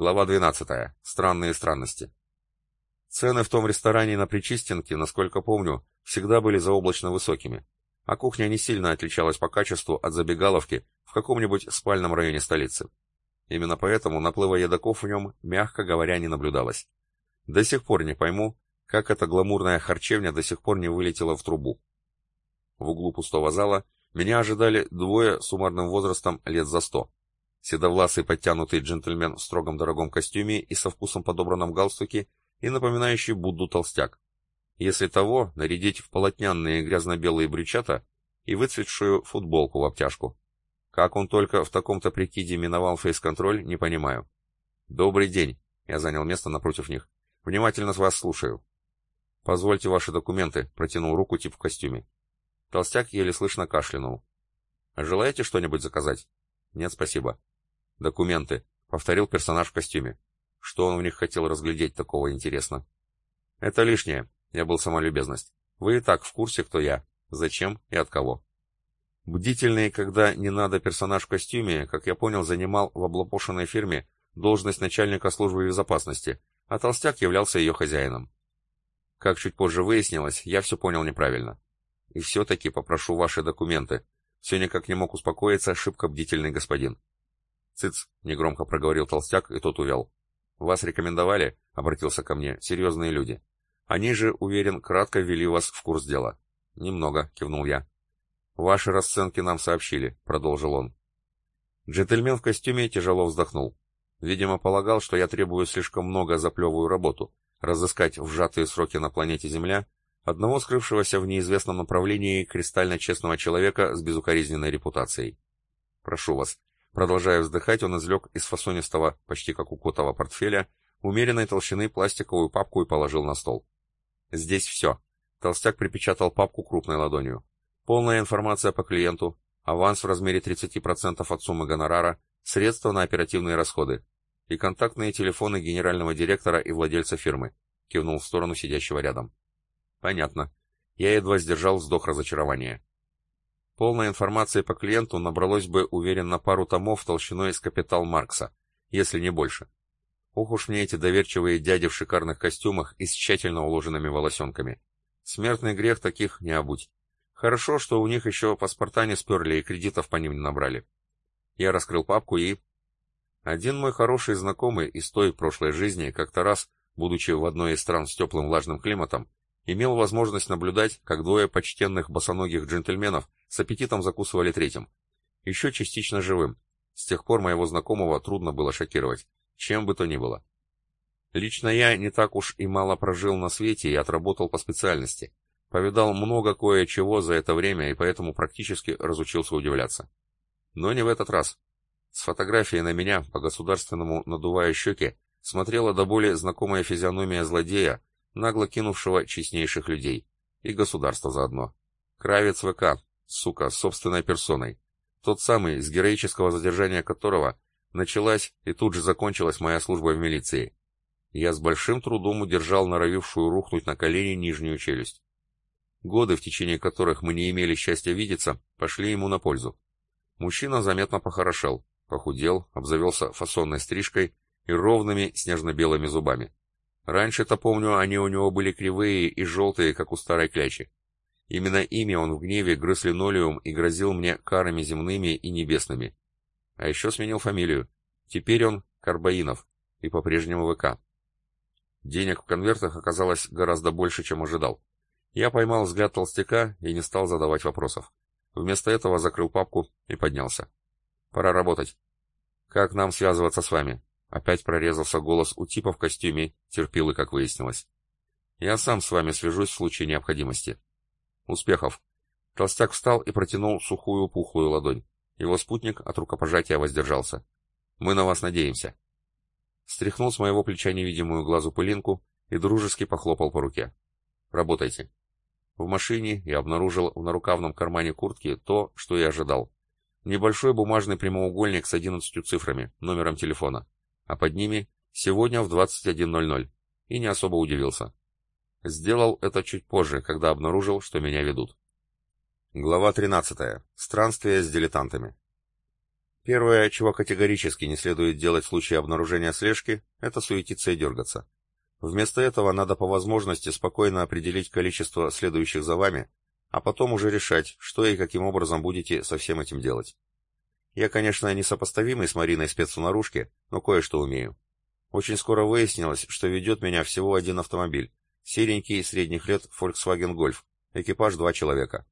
Глава 12. Странные странности. Цены в том ресторане на Причистенке, насколько помню, всегда были заоблачно высокими, а кухня не сильно отличалась по качеству от забегаловки в каком-нибудь спальном районе столицы. Именно поэтому наплыва едоков в нем, мягко говоря, не наблюдалось. До сих пор не пойму, как эта гламурная харчевня до сих пор не вылетела в трубу. В углу пустого зала меня ожидали двое суммарным возрастом лет за сто. Седовласый подтянутый джентльмен в строгом дорогом костюме и со вкусом подобранном галстуке и напоминающий Будду толстяк. Если того, нарядить в полотняные грязно-белые брючата и выцветшую футболку в обтяжку. Как он только в таком-то прикиде миновал фейс-контроль, не понимаю. «Добрый день», — я занял место напротив них. «Внимательно вас слушаю». «Позвольте ваши документы», — протянул руку тип в костюме. Толстяк еле слышно кашлянул. «Желаете что-нибудь заказать?» «Нет, спасибо». «Документы», — повторил персонаж в костюме. Что он в них хотел разглядеть такого интересно? «Это лишнее», — я был сама любезность. «Вы и так в курсе, кто я, зачем и от кого». Бдительный, когда не надо персонаж в костюме, как я понял, занимал в облапошенной фирме должность начальника службы безопасности, а толстяк являлся ее хозяином. Как чуть позже выяснилось, я все понял неправильно. И все-таки попрошу ваши документы. Все никак не мог успокоиться шибко бдительный господин. «Цыц!» — негромко проговорил толстяк, и тот увял. «Вас рекомендовали?» — обратился ко мне. «Серьезные люди. Они же, уверен, кратко ввели вас в курс дела». «Немного», — кивнул я. «Ваши расценки нам сообщили», — продолжил он. Джентльмен в костюме тяжело вздохнул. Видимо, полагал, что я требую слишком много за плевую работу, разыскать в сжатые сроки на планете Земля одного скрывшегося в неизвестном направлении кристально честного человека с безукоризненной репутацией. «Прошу вас, Продолжая вздыхать, он извлек из фасонистого, почти как у котова портфеля, умеренной толщины пластиковую папку и положил на стол. «Здесь все». Толстяк припечатал папку крупной ладонью. «Полная информация по клиенту, аванс в размере 30% от суммы гонорара, средства на оперативные расходы и контактные телефоны генерального директора и владельца фирмы», кивнул в сторону сидящего рядом. «Понятно». Я едва сдержал вздох разочарования. Полной информации по клиенту набралось бы, уверен, на пару томов толщиной с капитал Маркса, если не больше. Ох уж мне эти доверчивые дяди в шикарных костюмах и с тщательно уложенными волосенками. Смертный грех таких не обуть. Хорошо, что у них еще паспорта не сперли и кредитов по ним не набрали. Я раскрыл папку и... Один мой хороший знакомый из той прошлой жизни как-то раз, будучи в одной из стран с теплым влажным климатом, имел возможность наблюдать, как двое почтенных босоногих джентльменов с аппетитом закусывали третьим. Еще частично живым. С тех пор моего знакомого трудно было шокировать, чем бы то ни было. Лично я не так уж и мало прожил на свете и отработал по специальности. Повидал много кое-чего за это время и поэтому практически разучился удивляться. Но не в этот раз. С фотографией на меня, по-государственному надувая щеки, смотрела до боли знакомая физиономия злодея, нагло кинувшего честнейших людей. И государство заодно. Кравец ВК, сука, собственной персоной. Тот самый, с героического задержания которого началась и тут же закончилась моя служба в милиции. Я с большим трудом удержал норовившую рухнуть на колени нижнюю челюсть. Годы, в течение которых мы не имели счастья видеться, пошли ему на пользу. Мужчина заметно похорошел, похудел, обзавелся фасонной стрижкой и ровными снежно-белыми зубами. Раньше-то, помню, они у него были кривые и желтые, как у старой клячи. Именно ими он в гневе грыз линолеум и грозил мне карами земными и небесными. А еще сменил фамилию. Теперь он Карбаинов и по-прежнему ВК. Денег в конвертах оказалось гораздо больше, чем ожидал. Я поймал взгляд толстяка и не стал задавать вопросов. Вместо этого закрыл папку и поднялся. Пора работать. Как нам связываться с вами? Опять прорезался голос у типа в костюме, терпилы, как выяснилось. Я сам с вами свяжусь в случае необходимости. Успехов. Толстяк встал и протянул сухую пухлую ладонь. Его спутник от рукопожатия воздержался. Мы на вас надеемся. Стряхнул с моего плеча невидимую глазу пылинку и дружески похлопал по руке. Работайте. В машине я обнаружил в нарукавном кармане куртки то, что и ожидал. Небольшой бумажный прямоугольник с одиннадцатью цифрами, номером телефона а под ними «Сегодня в 21.00» и не особо удивился. Сделал это чуть позже, когда обнаружил, что меня ведут. Глава 13. Странствие с дилетантами. Первое, чего категорически не следует делать в случае обнаружения слежки, это суетиться и дергаться. Вместо этого надо по возможности спокойно определить количество следующих за вами, а потом уже решать, что и каким образом будете со всем этим делать. Я, конечно, не сопоставимый с Мариной спец в наружке, но кое-что умею. Очень скоро выяснилось, что ведет меня всего один автомобиль. Серенький, средних лет, Volkswagen Golf. Экипаж два человека.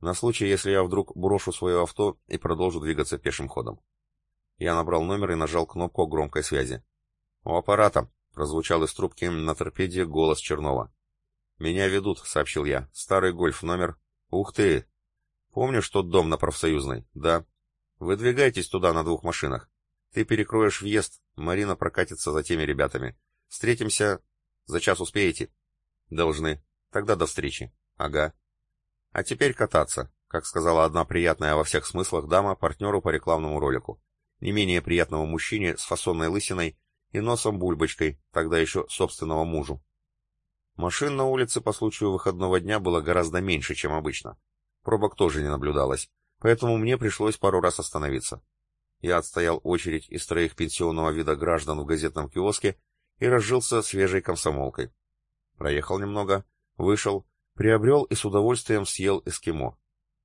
На случай, если я вдруг брошу свое авто и продолжу двигаться пешим ходом. Я набрал номер и нажал кнопку громкой связи. «У аппарата», — прозвучал из трубки на торпеде голос Чернова. «Меня ведут», — сообщил я. «Старый гольф, номер...» «Ух ты! Помнишь тот дом на профсоюзной?» «Да». «Выдвигайтесь туда на двух машинах. Ты перекроешь въезд, Марина прокатится за теми ребятами. Встретимся... За час успеете?» «Должны. Тогда до встречи». «Ага». «А теперь кататься», как сказала одна приятная во всех смыслах дама партнеру по рекламному ролику. Не менее приятного мужчине с фасонной лысиной и носом-бульбочкой, тогда еще собственного мужу. Машин на улице по случаю выходного дня было гораздо меньше, чем обычно. Пробок тоже не наблюдалось, поэтому мне пришлось пару раз остановиться. Я отстоял очередь из троих пенсионного вида граждан в газетном киоске и разжился свежей комсомолкой. Проехал немного, вышел, приобрел и с удовольствием съел эскимо.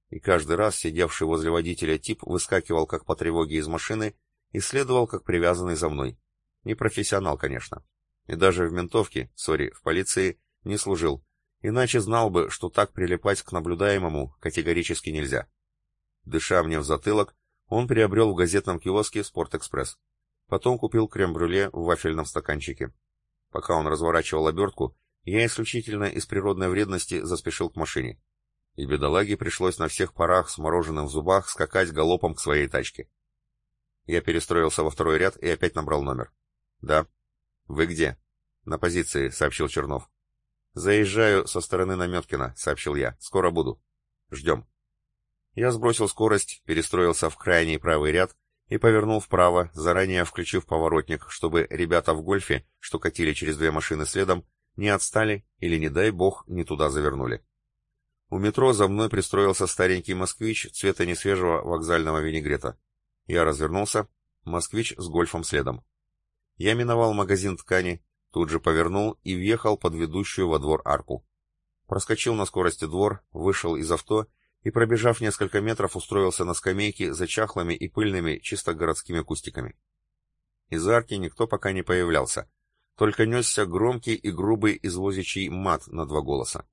И каждый раз сидевший возле водителя тип выскакивал как по тревоге из машины и следовал как привязанный за мной. Не профессионал, конечно. И даже в ментовке, сори, в полиции, не служил, иначе знал бы, что так прилипать к наблюдаемому категорически нельзя. Дыша мне в затылок, он приобрел в газетном киоске «Спортэкспресс». Потом купил крем-брюле в вафельном стаканчике. Пока он разворачивал обертку, я исключительно из природной вредности заспешил к машине. И бедолаге пришлось на всех парах с мороженым в зубах скакать галопом к своей тачке. Я перестроился во второй ряд и опять набрал номер. «Да». «Вы где?» «На позиции», — сообщил Чернов. «Заезжаю со стороны Наметкина», — сообщил я. «Скоро буду». «Ждем». Я сбросил скорость, перестроился в крайний правый ряд и повернул вправо, заранее включив поворотник, чтобы ребята в гольфе, что катили через две машины следом, не отстали или, не дай бог, не туда завернули. У метро за мной пристроился старенький москвич цвета несвежего вокзального винегрета. Я развернулся, москвич с гольфом следом. Я миновал магазин ткани, тут же повернул и въехал под ведущую во двор арку. Проскочил на скорости двор, вышел из авто и, пробежав несколько метров, устроился на скамейке за чахлыми и пыльными чисто городскими кустиками. Из арки никто пока не появлялся, только несся громкий и грубый извозичий мат на два голоса.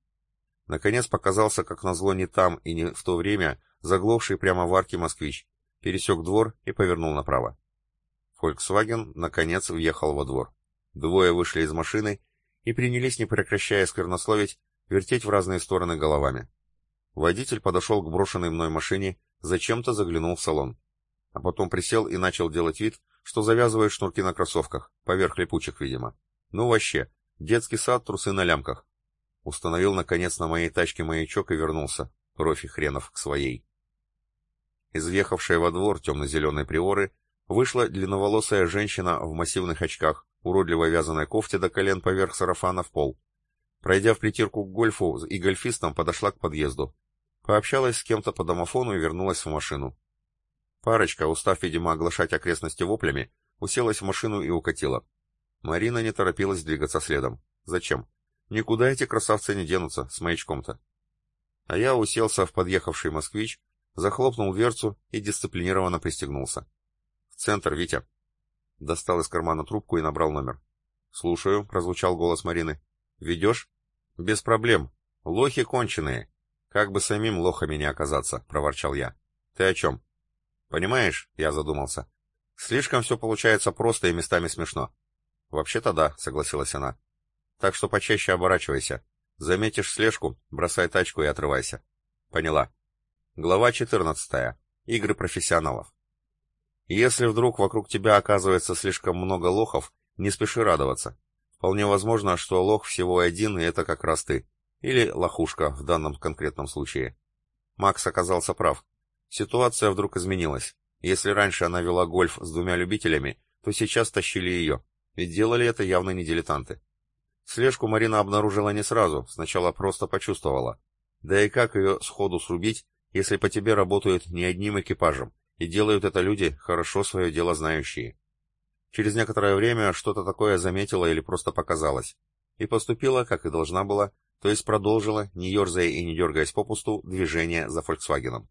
Наконец показался, как назло, не там и не в то время, заглохший прямо в арке москвич, пересек двор и повернул направо. Volkswagen, наконец, въехал во двор. Двое вышли из машины и принялись, не прекращая сквернословить, вертеть в разные стороны головами. Водитель подошел к брошенной мной машине, зачем-то заглянул в салон. А потом присел и начал делать вид, что завязывает шнурки на кроссовках, поверх липучек, видимо. Ну вообще, детский сад, трусы на лямках. Установил, наконец, на моей тачке маячок и вернулся, профи хренов, к своей. Изъехавшая во двор темно-зеленой приоры, вышла длинноволосая женщина в массивных очках, уродливо вязаной кофте до колен поверх сарафана в пол. Пройдя в притирку к гольфу и гольфистам, подошла к подъезду. Пообщалась с кем-то по домофону и вернулась в машину. Парочка, устав, видимо, оглашать окрестности воплями, уселась в машину и укатила. Марина не торопилась двигаться следом. Зачем? Никуда эти красавцы не денутся, с маячком-то. А я уселся в подъехавший москвич, захлопнул дверцу и дисциплинированно пристегнулся. «Центр, Витя!» Достал из кармана трубку и набрал номер. «Слушаю», — прозвучал голос Марины. «Ведешь?» «Без проблем. Лохи конченые. Как бы самим лохами не оказаться», — проворчал я. «Ты о чем?» «Понимаешь?» — я задумался. «Слишком все получается просто и местами смешно». «Вообще-то да», — согласилась она. «Так что почаще оборачивайся. Заметишь слежку, бросай тачку и отрывайся». «Поняла». Глава 14. Игры профессионалов. Если вдруг вокруг тебя оказывается слишком много лохов, не спеши радоваться. Вполне возможно, что лох всего один, и это как раз ты. Или лохушка в данном конкретном случае. Макс оказался прав. Ситуация вдруг изменилась. Если раньше она вела гольф с двумя любителями, то сейчас тащили ее. Ведь делали это явно не дилетанты. Слежку Марина обнаружила не сразу, сначала просто почувствовала. Да и как ее сходу срубить, если по тебе работают не одним экипажем, И делают это люди, хорошо свое дело знающие. Через некоторое время что-то такое заметила или просто показалось. И поступила, как и должна была, то есть продолжила, не ерзая и не дергаясь попусту, движение за «Фольксвагеном».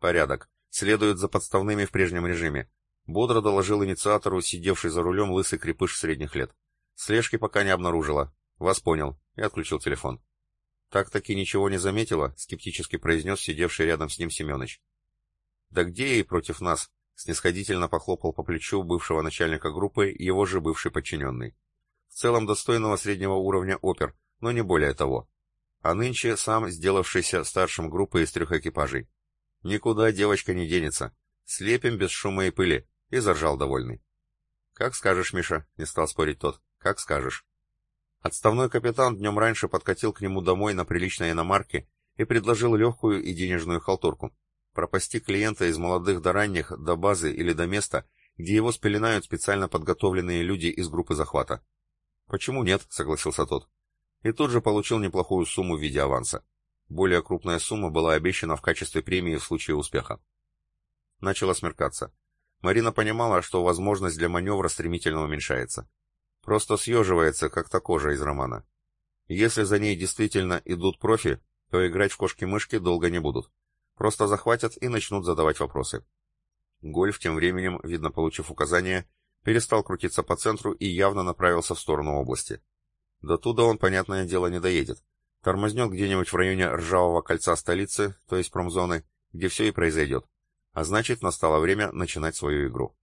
Порядок. Следует за подставными в прежнем режиме. Бодро доложил инициатору, сидевший за рулем лысый крепыш средних лет. Слежки пока не обнаружила. Вас понял. И отключил телефон. Так-таки ничего не заметила, скептически произнес сидевший рядом с ним Семенович. Да где ей против нас? Снисходительно похлопал по плечу бывшего начальника группы его же бывший подчиненный. В целом достойного среднего уровня опер, но не более того. А нынче сам сделавшийся старшим группы из трех экипажей. Никуда девочка не денется. Слепим без шума и пыли. И заржал довольный. Как скажешь, Миша, не стал спорить тот. Как скажешь. Отставной капитан днем раньше подкатил к нему домой на приличной иномарке и предложил легкую и денежную халтурку. Пропасти клиента из молодых до ранних, до базы или до места, где его спеленают специально подготовленные люди из группы захвата. «Почему нет?» — согласился тот. И тут же получил неплохую сумму в виде аванса. Более крупная сумма была обещана в качестве премии в случае успеха. Начало смеркаться. Марина понимала, что возможность для маневра стремительно уменьшается. Просто съеживается, как та кожа из романа. Если за ней действительно идут профи, то играть в кошки-мышки долго не будут. Просто захватят и начнут задавать вопросы. Гольф, тем временем, видно получив указание, перестал крутиться по центру и явно направился в сторону области. До туда он, понятное дело, не доедет. Тормознет где-нибудь в районе ржавого кольца столицы, то есть промзоны, где все и произойдет. А значит, настало время начинать свою игру.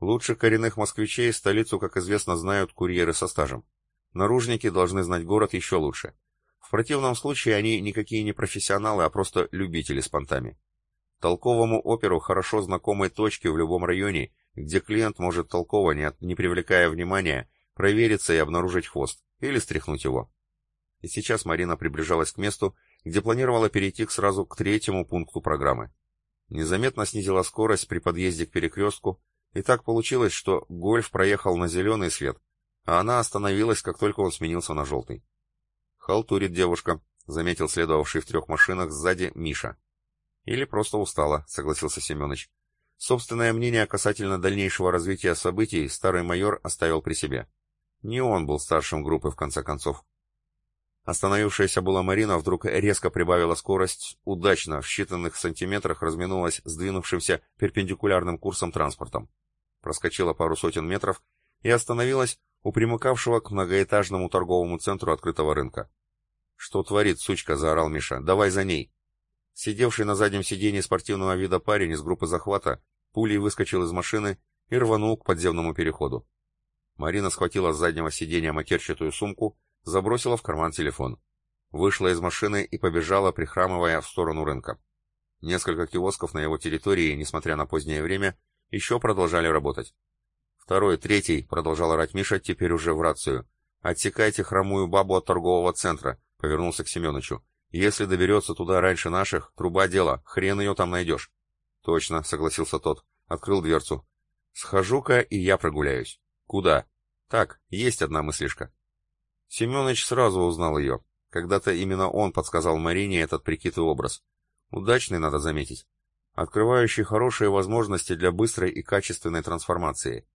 Лучше коренных москвичей столицу, как известно, знают курьеры со стажем. Наружники должны знать город еще лучше. В противном случае они никакие не профессионалы, а просто любители с понтами. Толковому оперу хорошо знакомы точки в любом районе, где клиент может толково, не, не привлекая внимания, провериться и обнаружить хвост, или стряхнуть его. И сейчас Марина приближалась к месту, где планировала перейти сразу к третьему пункту программы. Незаметно снизила скорость при подъезде к перекрестку, и так получилось, что «Гольф» проехал на зеленый свет, а она остановилась, как только он сменился на желтый. «Халтурит девушка», — заметил следовавший в трех машинах сзади Миша. «Или просто устала», — согласился Семенович. Собственное мнение касательно дальнейшего развития событий старый майор оставил при себе. Не он был старшим группы, в конце концов. Остановившаяся была Марина вдруг резко прибавила скорость, удачно, в считанных сантиметрах разминулась с двинувшимся перпендикулярным курсом транспортом. Проскочила пару сотен метров и остановилась у примыкавшего к многоэтажному торговому центру открытого рынка. «Что творит, сучка?» — заорал Миша. «Давай за ней!» Сидевший на заднем сиденье спортивного вида парень из группы захвата пулей выскочил из машины и рванул к подземному переходу. Марина схватила с заднего сиденья матерчатую сумку, забросила в карман телефон. Вышла из машины и побежала, прихрамывая в сторону рынка. Несколько киосков на его территории, несмотря на позднее время, еще продолжали работать. Второй, третий, продолжал орать Миша, теперь уже в рацию. Отсекайте хромую бабу от торгового центра, повернулся к Семеновичу. Если доберется туда раньше наших, труба дело, хрен ее там найдешь. Точно, согласился тот. Открыл дверцу. Схожу-ка и я прогуляюсь. Куда? Так, есть одна мыслишка. Семенович сразу узнал ее. Когда-то именно он подсказал Марине этот прикид образ. Удачный, надо заметить. Открывающий хорошие возможности для быстрой и качественной трансформации.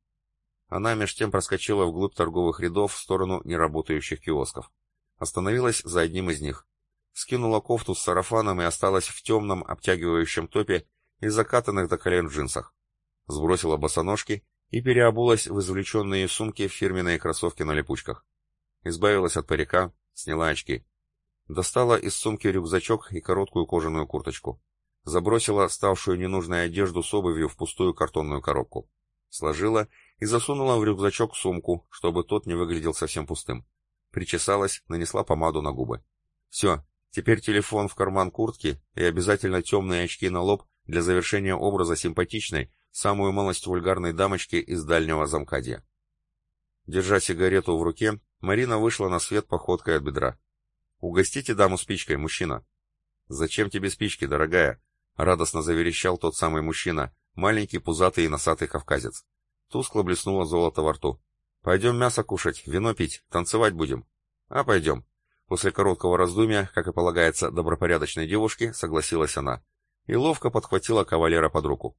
Она меж тем проскочила вглубь торговых рядов в сторону неработающих киосков. Остановилась за одним из них. Скинула кофту с сарафаном и осталась в темном обтягивающем топе и закатанных до колен джинсах. Сбросила босоножки и переобулась в извлеченные сумки фирменные кроссовки на липучках. Избавилась от парика, сняла очки. Достала из сумки рюкзачок и короткую кожаную курточку. Забросила ставшую ненужной одежду с обувью в пустую картонную коробку. Сложила и засунула в рюкзачок сумку, чтобы тот не выглядел совсем пустым. Причесалась, нанесла помаду на губы. Все, теперь телефон в карман куртки и обязательно темные очки на лоб для завершения образа симпатичной, самую малость вульгарной дамочки из дальнего замкадья. Держа сигарету в руке, Марина вышла на свет походкой от бедра. «Угостите даму спичкой, мужчина». «Зачем тебе спички, дорогая?» — радостно заверещал тот самый мужчина, маленький, пузатый и носатый кавказец. Тускло блеснуло золото во рту. «Пойдем мясо кушать, вино пить, танцевать будем». «А, пойдем». После короткого раздумья, как и полагается добропорядочной девушке, согласилась она. и ловко подхватила кавалера под руку.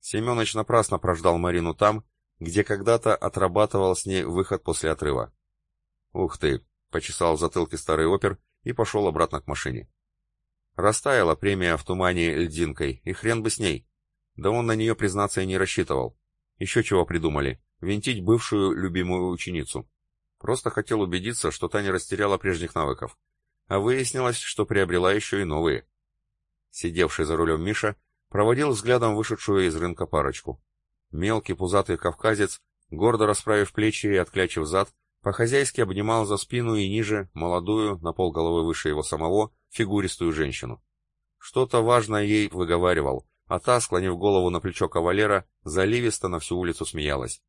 Семенович напрасно прождал Марину там, где когда-то отрабатывал с ней выход после отрыва. «Ух ты!» — почесал в затылке старый опер и пошел обратно к машине. Растаяла премия в тумане льдинкой, и хрен бы с ней. Да он на нее, признаться, и не рассчитывал. Еще чего придумали. Винтить бывшую любимую ученицу. Просто хотел убедиться, что та не растеряла прежних навыков. А выяснилось, что приобрела еще и новые. Сидевший за рулем Миша проводил взглядом вышедшую из рынка парочку. Мелкий пузатый кавказец, гордо расправив плечи и отклячив зад, по-хозяйски обнимал за спину и ниже молодую, на полголовы выше его самого, фигуристую женщину. Что-то важное ей выговаривал, а та, склонив голову на плечо кавалера, заливисто на всю улицу смеялась.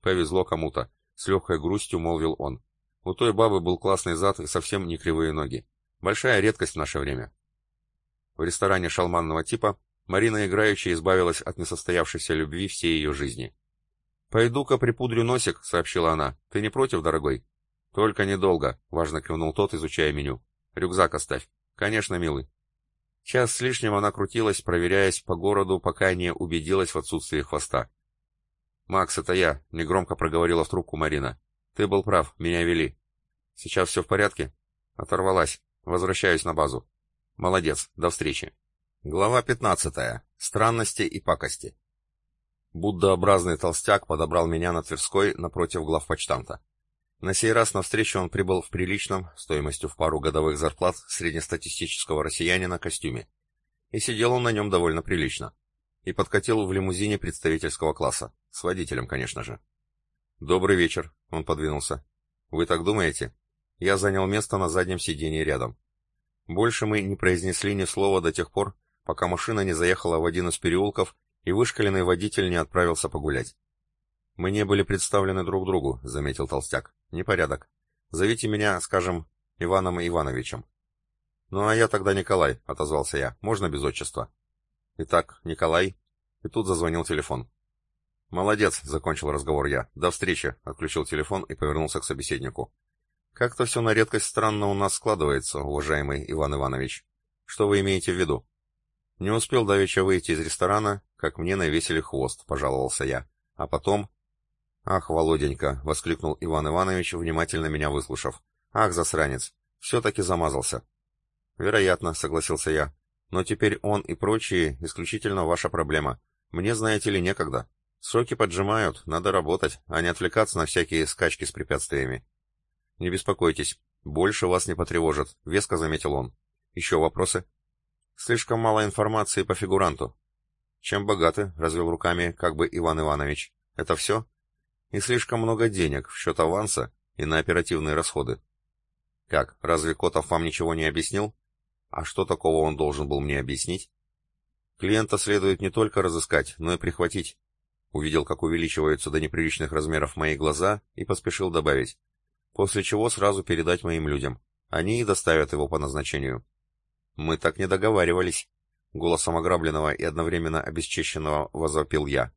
«Повезло кому-то», — с легкой грустью молвил он. «У той бабы был классный зад и совсем не кривые ноги. Большая редкость в наше время». В ресторане шалманного типа Марина играючи избавилась от несостоявшейся любви всей ее жизни. «Пойду-ка припудрю носик», — сообщила она. «Ты не против, дорогой?» «Только недолго», — важно кивнул тот, изучая меню. «Рюкзак оставь». «Конечно, милый». Час с лишним она крутилась, проверяясь по городу, пока не убедилась в отсутствии хвоста. «Макс, это я», — негромко проговорила в трубку Марина. «Ты был прав, меня вели». «Сейчас все в порядке?» «Оторвалась. Возвращаюсь на базу». «Молодец. До встречи». Глава 15. Странности и пакости. Буддообразный толстяк подобрал меня на Тверской напротив главпочтамта. На сей раз навстречу он прибыл в приличном, стоимостью в пару годовых зарплат среднестатистического россиянина, костюме. И сидел он на нем довольно прилично. И подкатил в лимузине представительского класса. С водителем, конечно же. «Добрый вечер», — он подвинулся. «Вы так думаете?» Я занял место на заднем сиденье рядом. Больше мы не произнесли ни слова до тех пор, пока машина не заехала в один из переулков и вышкаленный водитель не отправился погулять. «Мы не были представлены друг другу», — заметил Толстяк. «Непорядок. Зовите меня, скажем, Иваном Ивановичем». «Ну а я тогда Николай», — отозвался я. «Можно без отчества?» «Итак, Николай». И тут зазвонил телефон. «Молодец», — закончил разговор я. «До встречи», — отключил телефон и повернулся к собеседнику. «Как-то все на редкость странно у нас складывается, уважаемый Иван Иванович. Что вы имеете в виду?» Не успел давеча выйти из ресторана, как мне навесили хвост, пожаловался я. А потом... «Ах, Володенька!» — воскликнул Иван Иванович, внимательно меня выслушав. «Ах, засранец! Все-таки замазался!» «Вероятно», — согласился я. «Но теперь он и прочие исключительно ваша проблема. Мне, знаете ли, некогда. Сроки поджимают, надо работать, а не отвлекаться на всякие скачки с препятствиями». «Не беспокойтесь, больше вас не потревожат», — веско заметил он. «Еще вопросы?» Слишком мало информации по фигуранту. Чем богаты, развел руками, как бы Иван Иванович. Это все? И слишком много денег в счет аванса и на оперативные расходы. Как, разве Котов вам ничего не объяснил? А что такого он должен был мне объяснить? Клиента следует не только разыскать, но и прихватить. Увидел, как увеличиваются до неприличных размеров мои глаза, и поспешил добавить. После чего сразу передать моим людям. Они и доставят его по назначению. «Мы так не договаривались», — голосом ограбленного и одновременно обесчещенного возопил я.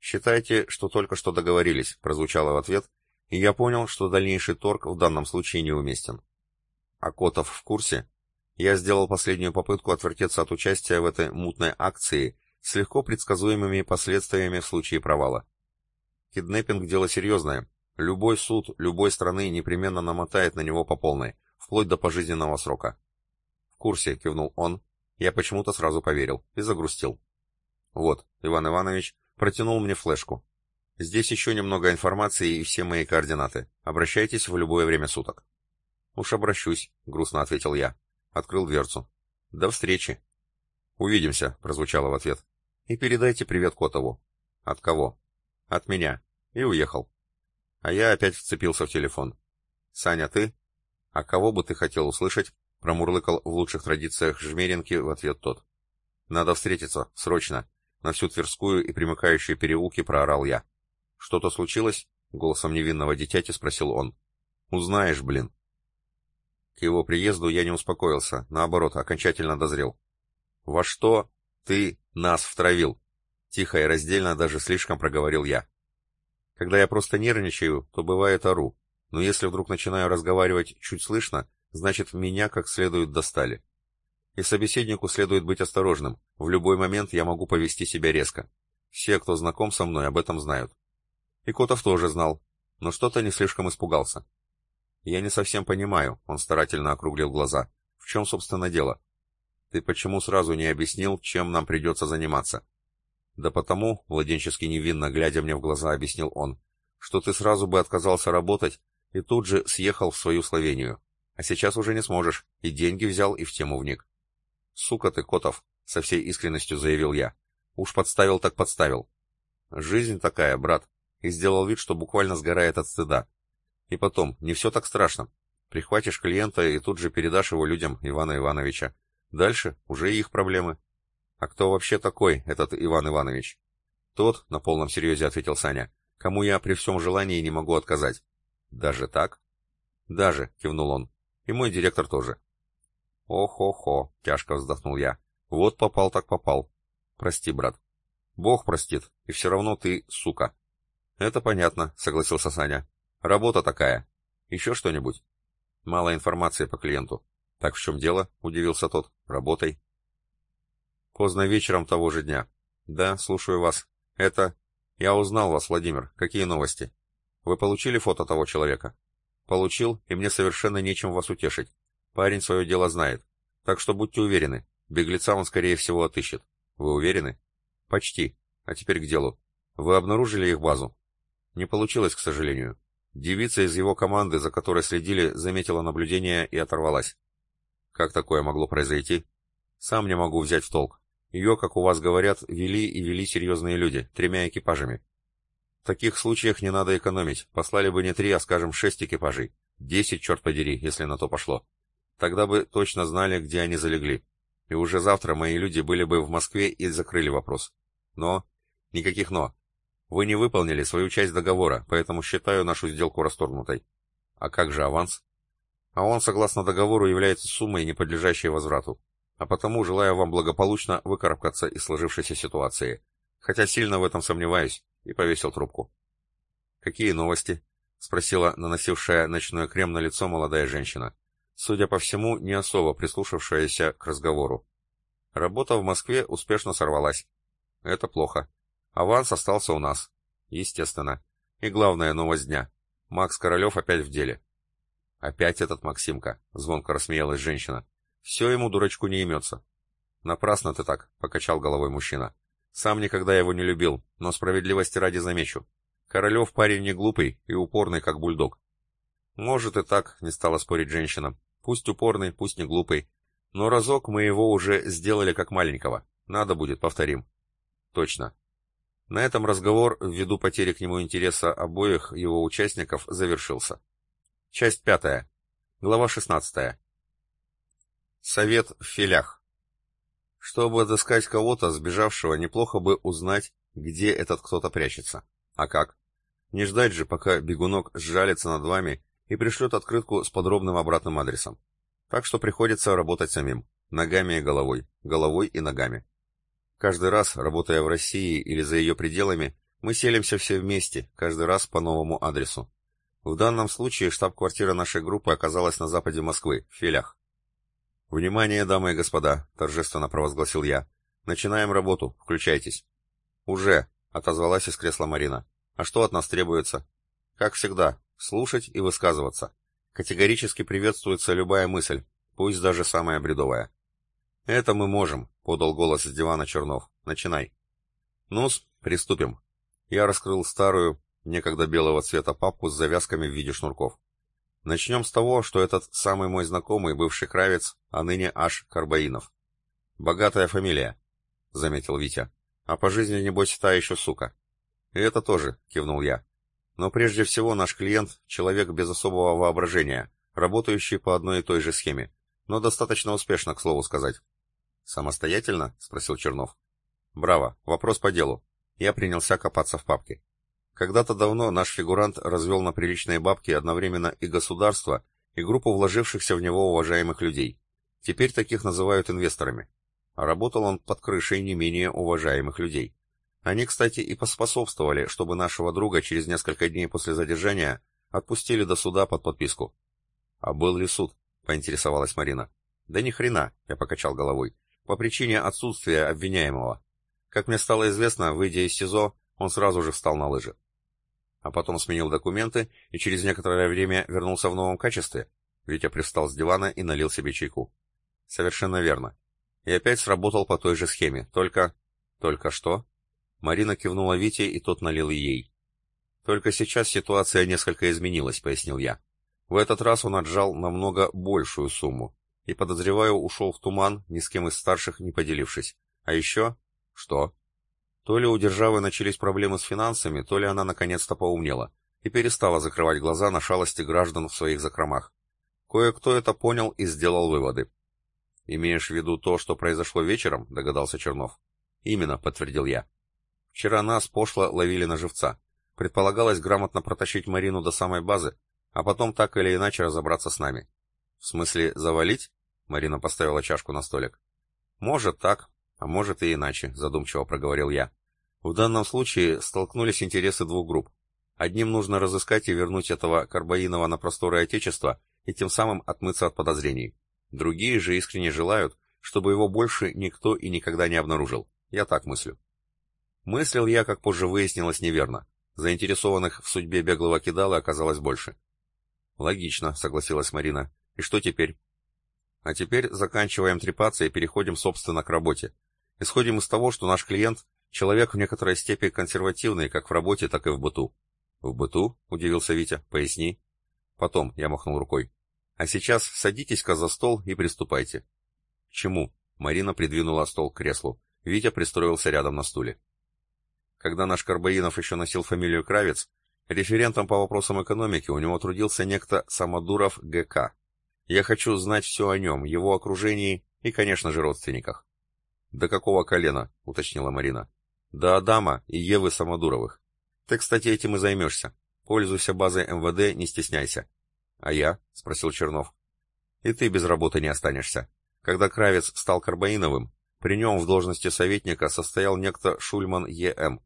«Считайте, что только что договорились», — прозвучало в ответ, и я понял, что дальнейший торг в данном случае неуместен. А Котов в курсе? Я сделал последнюю попытку отвертеться от участия в этой мутной акции с легко предсказуемыми последствиями в случае провала. Киднеппинг — дело серьезное. Любой суд любой страны непременно намотает на него по полной, вплоть до пожизненного срока курсе», — кивнул он. Я почему-то сразу поверил и загрустил. Вот, Иван Иванович протянул мне флешку. Здесь еще немного информации и все мои координаты. Обращайтесь в любое время суток. Уж обращусь, грустно ответил я. Открыл дверцу. До встречи. Увидимся, прозвучало в ответ. И передайте привет Котову. От кого? От меня. И уехал. А я опять вцепился в телефон. Саня, ты? А кого бы ты хотел услышать? Промурлыкал в лучших традициях Жмеринки в ответ тот. «Надо встретиться, срочно!» На всю Тверскую и примыкающие переулки проорал я. «Что-то случилось?» — голосом невинного дитяти спросил он. «Узнаешь, блин!» К его приезду я не успокоился, наоборот, окончательно дозрел. «Во что ты нас втравил?» Тихо и раздельно даже слишком проговорил я. Когда я просто нервничаю, то бывает ору, но если вдруг начинаю разговаривать чуть слышно, Значит, меня как следует достали. И собеседнику следует быть осторожным. В любой момент я могу повести себя резко. Все, кто знаком со мной, об этом знают. И Котов тоже знал, но что-то не слишком испугался. «Я не совсем понимаю», — он старательно округлил глаза. «В чем, собственно, дело? Ты почему сразу не объяснил, чем нам придется заниматься?» «Да потому», — владенчески невинно, глядя мне в глаза, объяснил он, «что ты сразу бы отказался работать и тут же съехал в свою Словению. А сейчас уже не сможешь, и деньги взял, и в тему вник». «Сука ты, Котов», — со всей искренностью заявил я. «Уж подставил так подставил». «Жизнь такая, брат», и сделал вид, что буквально сгорает от стыда. И потом, не все так страшно. Прихватишь клиента и тут же передашь его людям Ивана Ивановича. Дальше уже их проблемы. А кто вообще такой этот Иван Иванович? Тот, на полном серьезе ответил Саня, кому я при всем желании не могу отказать. Даже так? Даже, кивнул он. И мой директор тоже. Ох-охо, тяжко вздохнул я. Вот попал так попал. Прости, брат. Бог простит, и все равно ты сука. Это понятно, согласился Саня. Работа такая. Еще что-нибудь? Мало информации по клиенту. Так в чем дело? Удивился тот. Работай. Поздно вечером того же дня. Да, слушаю вас. Это... Я узнал вас, Владимир. Какие новости? Вы получили фото того человека? Получил, и мне совершенно нечем вас утешить. Парень свое дело знает. Так что будьте уверены, беглеца он, скорее всего, отыщет. Вы уверены? Почти. А теперь к делу. Вы обнаружили их базу? Не получилось, к сожалению. Девица из его команды, за которой следили, заметила наблюдение и оторвалась. Как такое могло произойти? Сам не могу взять в толк. Ее, как у вас говорят, вели и вели серьезные люди, тремя экипажами. В таких случаях не надо экономить. Послали бы не три, а, скажем, шесть экипажей. Десять, черт подери, если на то пошло. Тогда бы точно знали, где они залегли. И уже завтра мои люди были бы в Москве и закрыли вопрос. Но... Никаких «но». Вы не выполнили свою часть договора, поэтому считаю нашу сделку расторгнутой. А как же аванс? А он, согласно договору, является суммой, не подлежащей возврату. А потому желаю вам благополучно выкарабкаться из сложившейся ситуации. Хотя сильно в этом сомневаюсь, и повесил трубку. Какие новости? спросила наносившая ночной крем на лицо молодая женщина. Судя по всему, не особо прислушавшаяся к разговору. Работа в Москве успешно сорвалась. Это плохо. Аванс остался у нас. Естественно. И главная новость дня. Макс Королев опять в деле. Опять этот Максимка, звонко рассмеялась женщина. Все ему, дурачку, не имется. Напрасно ты так, покачал головой мужчина. Сам никогда его не любил, но справедливости ради замечу. Королев парень не глупый и упорный, как бульдог. Может и так, не стала спорить женщина. Пусть упорный, пусть не глупый. Но разок мы его уже сделали как маленького. Надо будет, повторим. Точно. На этом разговор, ввиду потери к нему интереса обоих его участников, завершился. Часть пятая. Глава шестнадцатая. Совет в филях. Чтобы отыскать кого-то, сбежавшего, неплохо бы узнать, где этот кто-то прячется. А как? Не ждать же, пока бегунок сжалится над вами и пришлет открытку с подробным обратным адресом. Так что приходится работать самим. Ногами и головой. Головой и ногами. Каждый раз, работая в России или за ее пределами, мы селимся все вместе, каждый раз по новому адресу. В данном случае штаб-квартира нашей группы оказалась на западе Москвы, в Филях. «Внимание, дамы и господа!» — торжественно провозгласил я. «Начинаем работу. Включайтесь». «Уже!» — отозвалась из кресла Марина. «А что от нас требуется?» «Как всегда, слушать и высказываться. Категорически приветствуется любая мысль, пусть даже самая бредовая». «Это мы можем», — подал голос из дивана Чернов. «Начинай». «Ну-с, приступим». Я раскрыл старую, некогда белого цвета папку с завязками в виде шнурков. Начнем с того, что этот самый мой знакомый, бывший кравец, а ныне аж Карбаинов. «Богатая фамилия», — заметил Витя. «А по жизни, небось, та еще сука». «И это тоже», — кивнул я. «Но прежде всего наш клиент — человек без особого воображения, работающий по одной и той же схеме, но достаточно успешно, к слову сказать. «Самостоятельно?» — спросил Чернов. «Браво. Вопрос по делу». Я принялся копаться в папке. Когда-то давно наш фигурант развел на приличные бабки одновременно и государство, и группу вложившихся в него уважаемых людей. Теперь таких называют инвесторами. А работал он под крышей не менее уважаемых людей. Они, кстати, и поспособствовали, чтобы нашего друга через несколько дней после задержания отпустили до суда под подписку. «А был ли суд?» — поинтересовалась Марина. Да ни хрена, я покачал головой. По причине отсутствия обвиняемого. Как мне стало известно, выйдя из СИЗО, он сразу же встал на лыжи. А потом сменил документы и через некоторое время вернулся в новом качестве. Витя пристал с дивана и налил себе чайку. Совершенно верно. И опять сработал по той же схеме, только... Только что? Марина кивнула Вите, и тот налил ей. Только сейчас ситуация несколько изменилась, пояснил я. В этот раз он отжал намного большую сумму. И, подозреваю, ушел в туман, ни с кем из старших не поделившись. А еще... Что? То ли у державы начались проблемы с финансами, то ли она наконец-то поумнела и перестала закрывать глаза на шалости граждан в своих закромах. Кое-кто это понял и сделал выводы. «Имеешь в виду то, что произошло вечером?» — догадался Чернов. «Именно», — подтвердил я. «Вчера нас пошло ловили на живца. Предполагалось грамотно протащить Марину до самой базы, а потом так или иначе разобраться с нами». «В смысле, завалить?» — Марина поставила чашку на столик. «Может так, а может и иначе», — задумчиво проговорил я. «В данном случае столкнулись интересы двух групп. Одним нужно разыскать и вернуть этого Карбаинова на просторы Отечества и тем самым отмыться от подозрений. Другие же искренне желают, чтобы его больше никто и никогда не обнаружил. Я так мыслю. Мыслил я, как позже выяснилось, неверно. Заинтересованных в судьбе беглого кидала оказалось больше. Логично, согласилась Марина. И что теперь? А теперь заканчиваем трепаться и переходим, собственно, к работе. Исходим из того, что наш клиент — человек в некоторой степени консервативный, как в работе, так и в быту. В быту? — удивился Витя. Поясни. Потом, я махнул рукой. А сейчас садитесь-ка за стол и приступайте. К чему? Марина придвинула стол к креслу. Витя пристроился рядом на стуле. Когда наш Карбаинов еще носил фамилию Кравец, референтом по вопросам экономики у него трудился некто Самодуров ГК. Я хочу знать все о нем, его окружении и, конечно же, родственниках. «До какого колена?» — уточнила Марина. «До Адама и Евы Самодуровых. Ты, кстати, этим и займешься. Пользуйся базой МВД, не стесняйся. «А я?» — спросил Чернов. «И ты без работы не останешься. Когда Кравец стал Карбаиновым, при нем в должности советника состоял некто Шульман Е.М.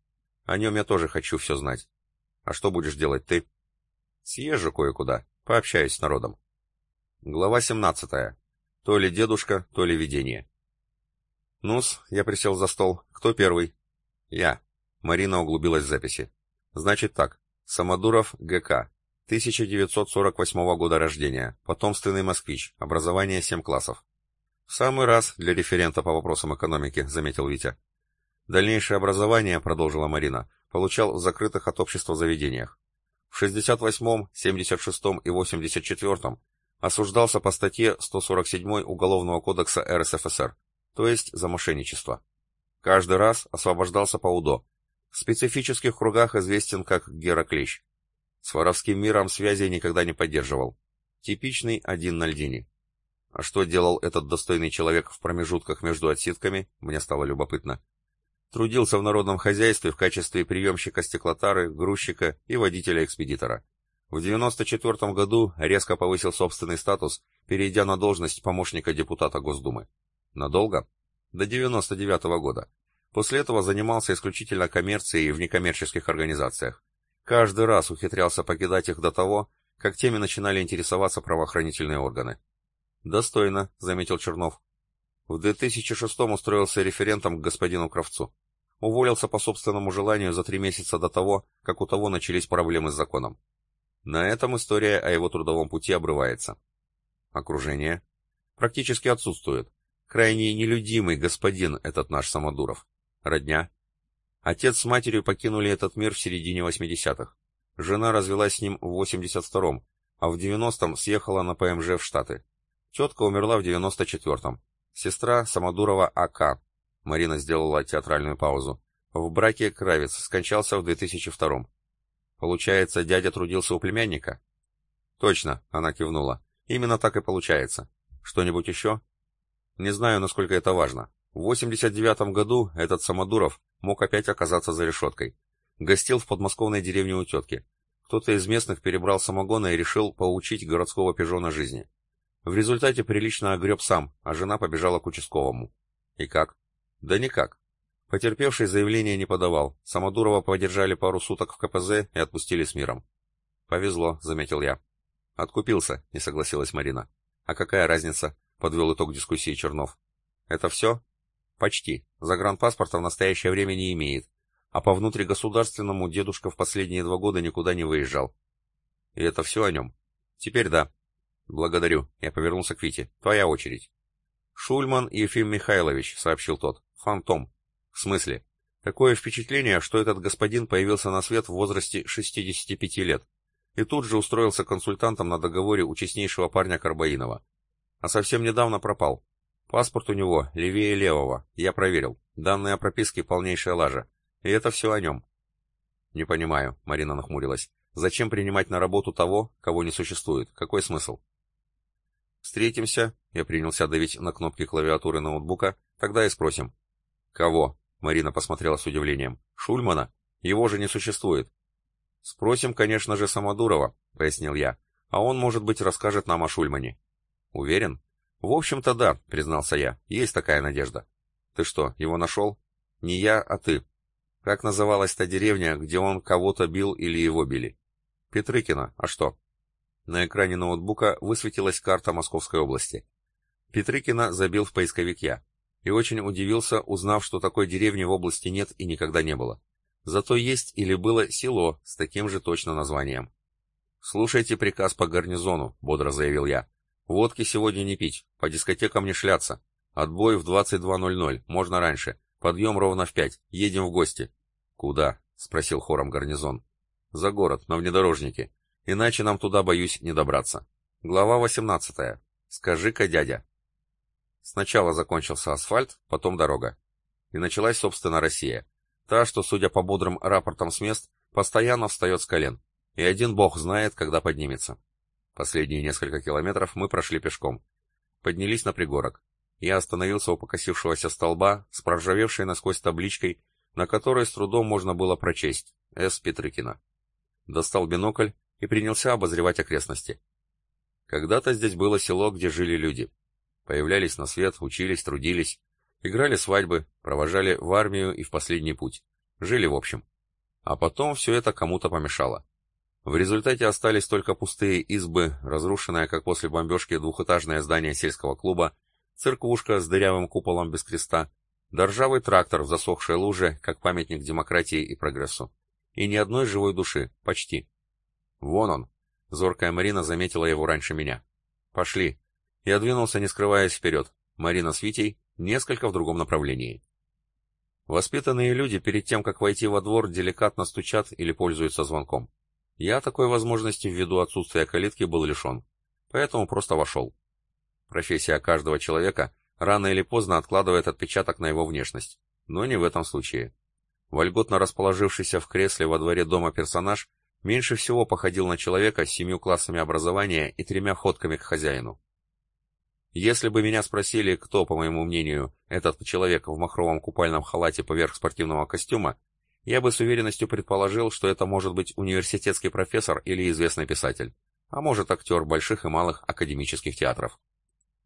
О нем я тоже хочу все знать. А что будешь делать ты?» «Съезжу кое-куда, пообщаюсь с народом». Глава 17. То ли дедушка, то ли видение. «Ну-с», — я присел за стол. «Кто первый?» «Я». Марина углубилась в записи. «Значит так. Самодуров ГК. 1948 года рождения, потомственный москвич, образование 7 классов. В самый раз для референта по вопросам экономики, заметил Витя. Дальнейшее образование, продолжила Марина, получал в закрытых от общества заведениях. В 68-м, 76-м и 84-м осуждался по статье 147 Уголовного кодекса РСФСР, то есть за мошенничество. Каждый раз освобождался по УДО. В специфических кругах известен как Гераклещ. С воровским миром связи никогда не поддерживал. Типичный один на льдине. А что делал этот достойный человек в промежутках между отсидками, мне стало любопытно. Трудился в народном хозяйстве в качестве приемщика стеклотары, грузчика и водителя-экспедитора. В 94 году резко повысил собственный статус, перейдя на должность помощника депутата Госдумы. Надолго? До 99 -го года. После этого занимался исключительно коммерцией в некоммерческих организациях. Каждый раз ухитрялся покидать их до того, как теми начинали интересоваться правоохранительные органы. «Достойно», — заметил Чернов. В 2006-м устроился референтом к господину Кравцу. Уволился по собственному желанию за три месяца до того, как у того начались проблемы с законом. На этом история о его трудовом пути обрывается. Окружение. Практически отсутствует. Крайне нелюдимый господин этот наш Самодуров. Родня. Отец с матерью покинули этот мир в середине 80-х. Жена развелась с ним в 82-м, а в 90-м съехала на ПМЖ в Штаты. Тетка умерла в 94-м. Сестра Самодурова А.К. Марина сделала театральную паузу. В браке Кравец скончался в 2002-м. Получается, дядя трудился у племянника? Точно, она кивнула. Именно так и получается. Что-нибудь еще? Не знаю, насколько это важно. В 89 году этот Самодуров мог опять оказаться за решеткой. Гостил в подмосковной деревне у тетки. Кто-то из местных перебрал самогона и решил поучить городского пижона жизни. В результате прилично огреб сам, а жена побежала к участковому. И как? Да никак. Потерпевший заявление не подавал. Самодурова подержали пару суток в КПЗ и отпустили с миром. Повезло, заметил я. Откупился, не согласилась Марина. А какая разница? Подвел итог дискуссии Чернов. Это все? Почти. Загранпаспорта в настоящее время не имеет. А по внутригосударственному дедушка в последние два года никуда не выезжал. И это все о нем? Теперь да. Благодарю. Я повернулся к Вите. Твоя очередь. Шульман Ефим Михайлович, сообщил тот. Фантом. В смысле? Такое впечатление, что этот господин появился на свет в возрасте 65 лет. И тут же устроился консультантом на договоре у честнейшего парня Карбаинова. А совсем недавно пропал. Паспорт у него левее левого, я проверил. Данные о прописке полнейшая лажа. И это все о нем. Не понимаю, Марина нахмурилась. Зачем принимать на работу того, кого не существует? Какой смысл? Встретимся, я принялся давить на кнопки клавиатуры ноутбука, тогда и спросим. Кого? Марина посмотрела с удивлением. Шульмана? Его же не существует. Спросим, конечно же, Самодурова, пояснил я. А он, может быть, расскажет нам о Шульмане. Уверен? «В общем-то, да», — признался я. «Есть такая надежда». «Ты что, его нашел?» «Не я, а ты». «Как называлась та деревня, где он кого-то бил или его били?» «Петрыкина. А что?» На экране ноутбука высветилась карта Московской области. Петрыкина забил в поисковик я. И очень удивился, узнав, что такой деревни в области нет и никогда не было. Зато есть или было село с таким же точно названием. «Слушайте приказ по гарнизону», — бодро заявил я. Водки сегодня не пить, по дискотекам не шляться. Отбой в 22.00, можно раньше. Подъем ровно в 5, едем в гости. Куда? Спросил хором гарнизон. За город, на внедорожнике. Иначе нам туда, боюсь, не добраться. Глава 18. Скажи-ка, дядя. Сначала закончился асфальт, потом дорога. И началась, собственно, Россия. Та, что, судя по бодрым рапортам с мест, постоянно встает с колен. И один бог знает, когда поднимется. Последние несколько километров мы прошли пешком. Поднялись на пригорок. Я остановился у покосившегося столба с проржавевшей насквозь табличкой, на которой с трудом можно было прочесть «С. Петрыкина». Достал бинокль и принялся обозревать окрестности. Когда-то здесь было село, где жили люди. Появлялись на свет, учились, трудились, играли свадьбы, провожали в армию и в последний путь. Жили в общем. А потом все это кому-то помешало. В результате остались только пустые избы, разрушенное, как после бомбежки, двухэтажное здание сельского клуба, церквушка с дырявым куполом без креста, да ржавый трактор в засохшей луже, как памятник демократии и прогрессу. И ни одной живой души, почти. Вон он. Зоркая Марина заметила его раньше меня. Пошли. Я двинулся, не скрываясь, вперед. Марина с Витей несколько в другом направлении. Воспитанные люди перед тем, как войти во двор, деликатно стучат или пользуются звонком. Я такой возможности ввиду отсутствия калитки был лишен, поэтому просто вошел. Профессия каждого человека рано или поздно откладывает отпечаток на его внешность, но не в этом случае. Вольготно расположившийся в кресле во дворе дома персонаж меньше всего походил на человека с семью классами образования и тремя ходками к хозяину. Если бы меня спросили, кто, по моему мнению, этот человек в махровом купальном халате поверх спортивного костюма, я бы с уверенностью предположил, что это может быть университетский профессор или известный писатель, а может актер больших и малых академических театров.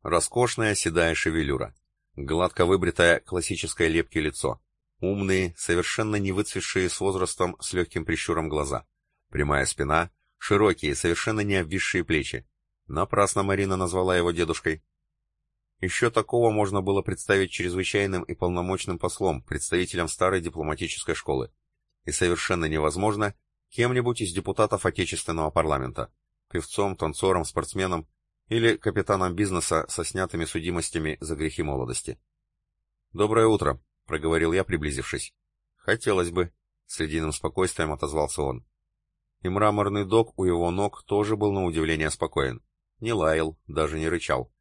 Роскошная седая шевелюра, гладко выбритое классическое лепки лицо, умные, совершенно не выцветшие с возрастом с легким прищуром глаза, прямая спина, широкие, совершенно не обвисшие плечи. Напрасно Марина назвала его дедушкой. Еще такого можно было представить чрезвычайным и полномочным послом, представителем старой дипломатической школы. И совершенно невозможно кем-нибудь из депутатов отечественного парламента, певцом, танцором, спортсменом или капитаном бизнеса со снятыми судимостями за грехи молодости. «Доброе утро», — проговорил я, приблизившись. «Хотелось бы», — с ледяным спокойствием отозвался он. И мраморный док у его ног тоже был на удивление спокоен. Не лаял, даже не рычал.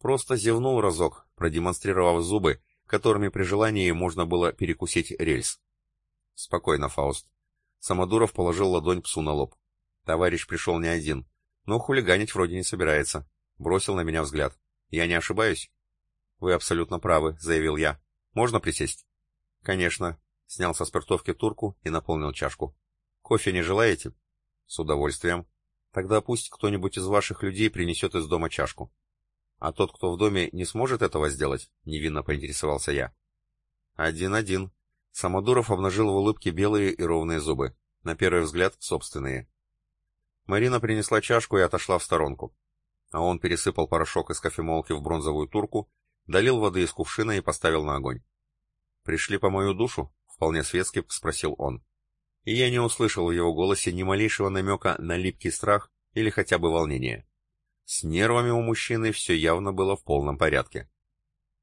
Просто зевнул разок, продемонстрировав зубы, которыми при желании можно было перекусить рельс. Спокойно, Фауст. Самодуров положил ладонь псу на лоб. Товарищ пришел не один, но хулиганить вроде не собирается. Бросил на меня взгляд. Я не ошибаюсь? Вы абсолютно правы, заявил я. Можно присесть? Конечно. Снял со спиртовки турку и наполнил чашку. Кофе не желаете? С удовольствием. Тогда пусть кто-нибудь из ваших людей принесет из дома чашку. А тот, кто в доме, не сможет этого сделать? Невинно поинтересовался я. Один-один. Самодуров обнажил в улыбке белые и ровные зубы. На первый взгляд, собственные. Марина принесла чашку и отошла в сторонку. а он пересыпал порошок из кофемолки в бронзовую турку, долил воды из кувшина и поставил на огонь. «Пришли по мою душу?» — вполне светски спросил он. И я не услышал в его голосе ни малейшего намека на липкий страх или хотя бы волнение. С нервами у мужчины все явно было в полном порядке.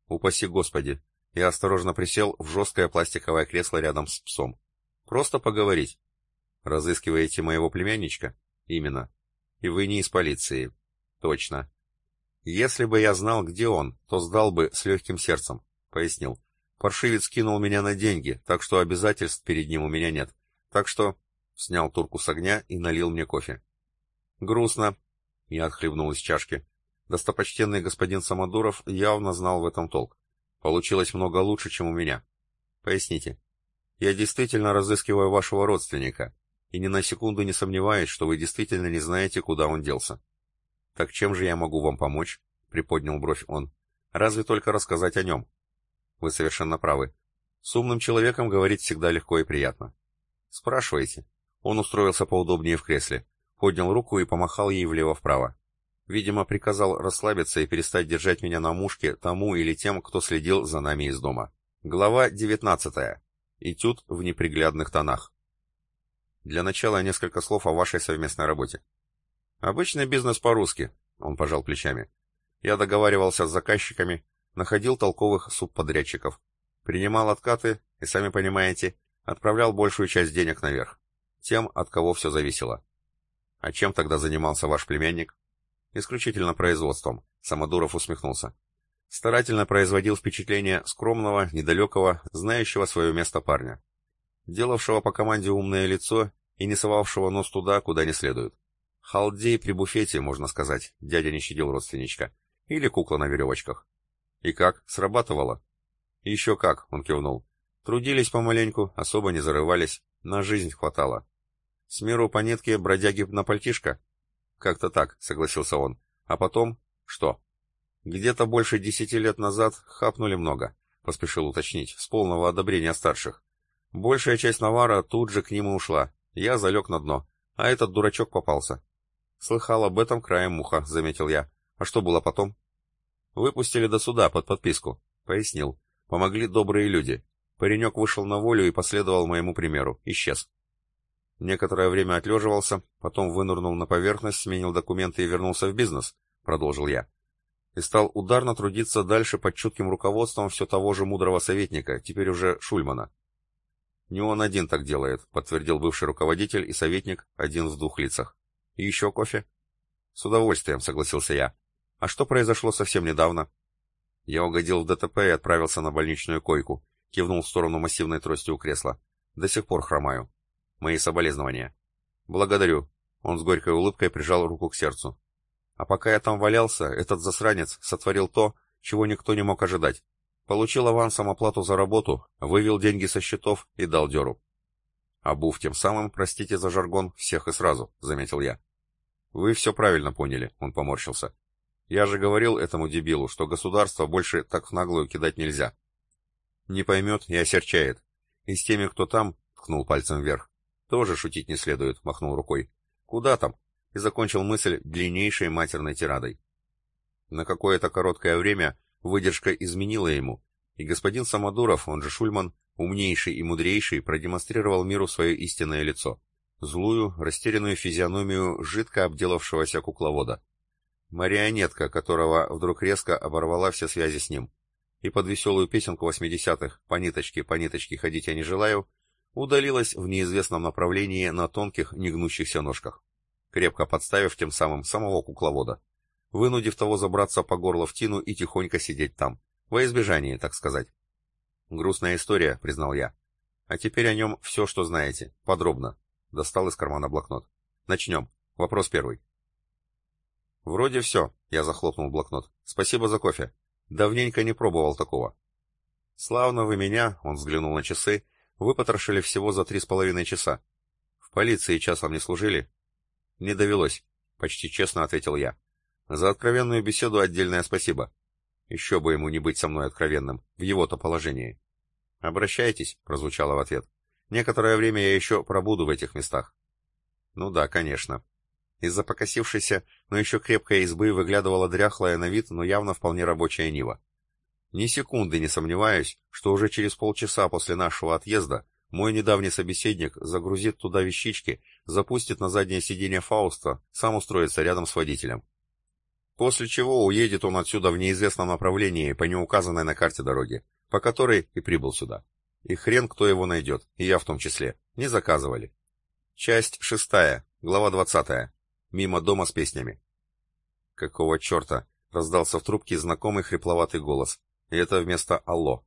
Упаси Господи, я осторожно присел в жесткое пластиковое кресло рядом с псом. Просто поговорить. Разыскиваете моего племянничка? Именно. И вы не из полиции. Точно. Если бы я знал, где он, то сдал бы с легким сердцем, пояснил. Паршивец кинул меня на деньги, так что обязательств перед ним у меня нет. Так что... Снял турку с огня и налил мне кофе. Грустно. Я отхлебнул из чашки. Достопочтенный господин Самодуров явно знал в этом толк. Получилось много лучше, чем у меня. Поясните. Я действительно разыскиваю вашего родственника, и ни на секунду не сомневаюсь, что вы действительно не знаете, куда он делся. Так чем же я могу вам помочь? Приподнял бровь он. Разве только рассказать о нем. Вы совершенно правы. С умным человеком говорить всегда легко и приятно. Спрашивайте. Он устроился поудобнее в кресле, поднял руку и помахал ей влево-вправо. Видимо, приказал расслабиться и перестать держать меня на мушке тому или тем, кто следил за нами из дома. Глава 19. Этюд в неприглядных тонах. Для начала несколько слов о вашей совместной работе. Обычный бизнес по-русски, он пожал плечами. Я договаривался с заказчиками, находил толковых субподрядчиков, принимал откаты и, сами понимаете, отправлял большую часть денег наверх. Тем, от кого все зависело. А чем тогда занимался ваш племянник? Исключительно производством, Самодуров усмехнулся. Старательно производил впечатление скромного, недалекого, знающего свое место парня. Делавшего по команде умное лицо и не совавшего нос туда, куда не следует. Халдей при буфете, можно сказать, дядя не щадил родственничка. Или кукла на веревочках. И как, срабатывало? Еще как, он кивнул. Трудились помаленьку, особо не зарывались, на жизнь хватало. С миру по нитке бродяги на пальтишко? Как-то так, согласился он. А потом... Что? Где-то больше десяти лет назад хапнули много, поспешил уточнить, с полного одобрения старших. Большая часть навара тут же к ним и ушла. Я залег на дно, а этот дурачок попался. Слыхал об этом краем уха, заметил я. А что было потом? Выпустили до суда под подписку. Пояснил. Помогли добрые люди. Паренек вышел на волю и последовал моему примеру. Исчез. Некоторое время отлеживался, потом вынырнул на поверхность, сменил документы и вернулся в бизнес, продолжил я. И стал ударно трудиться дальше под чутким руководством все того же мудрого советника, теперь уже Шульмана. Не он один так делает, подтвердил бывший руководитель и советник, один в двух лицах. И еще кофе? С удовольствием, согласился я. А что произошло совсем недавно? Я угодил в ДТП и отправился на больничную койку, кивнул в сторону массивной трости у кресла. До сих пор хромаю. Мои соболезнования. Благодарю. Он с горькой улыбкой прижал руку к сердцу. А пока я там валялся, этот засранец сотворил то, чего никто не мог ожидать. Получил авансом оплату за работу, вывел деньги со счетов и дал дёру. Обув тем самым, простите за жаргон, всех и сразу, заметил я. Вы все правильно поняли, он поморщился. Я же говорил этому дебилу, что государство больше так в наглую кидать нельзя. Не поймет и осерчает. И с теми, кто там, ткнул пальцем вверх, тоже шутить не следует, махнул рукой. Куда там? И закончил мысль длиннейшей матерной тирадой. На какое-то короткое время выдержка изменила ему, и господин Самодуров, он же Шульман, умнейший и мудрейший, продемонстрировал миру свое истинное лицо. Злую, растерянную физиономию жидко обделавшегося кукловода. Марионетка, которого вдруг резко оборвала все связи с ним. И под веселую песенку восьмидесятых «По ниточке, по ниточке ходить я не желаю» удалилась в неизвестном направлении на тонких, негнущихся ножках, крепко подставив тем самым самого кукловода, вынудив того забраться по горло в тину и тихонько сидеть там, во избежание, так сказать. Грустная история, признал я. А теперь о нем все, что знаете, подробно. Достал из кармана блокнот. Начнем. Вопрос первый. Вроде все, я захлопнул блокнот. Спасибо за кофе. Давненько не пробовал такого. Славно вы меня, он взглянул на часы, Выпотрошили всего за три с половиной часа. В полиции часом не служили? Не довелось, почти честно ответил я. За откровенную беседу отдельное спасибо. Еще бы ему не быть со мной откровенным, в его-то положении. Обращайтесь, прозвучало в ответ. Некоторое время я еще пробуду в этих местах. Ну да, конечно. Из-за покосившейся, но еще крепкой избы выглядывала дряхлая на вид, но явно вполне рабочая Нива. Ни секунды не сомневаюсь, что уже через полчаса после нашего отъезда мой недавний собеседник загрузит туда вещички, запустит на заднее сиденье Фауста, сам устроится рядом с водителем. После чего уедет он отсюда в неизвестном направлении по неуказанной на карте дороге, по которой и прибыл сюда. И хрен кто его найдет, и я в том числе. Не заказывали. Часть шестая, глава двадцатая. Мимо дома с песнями. Какого черта? Раздался в трубке знакомый хрипловатый голос. И это вместо «Алло».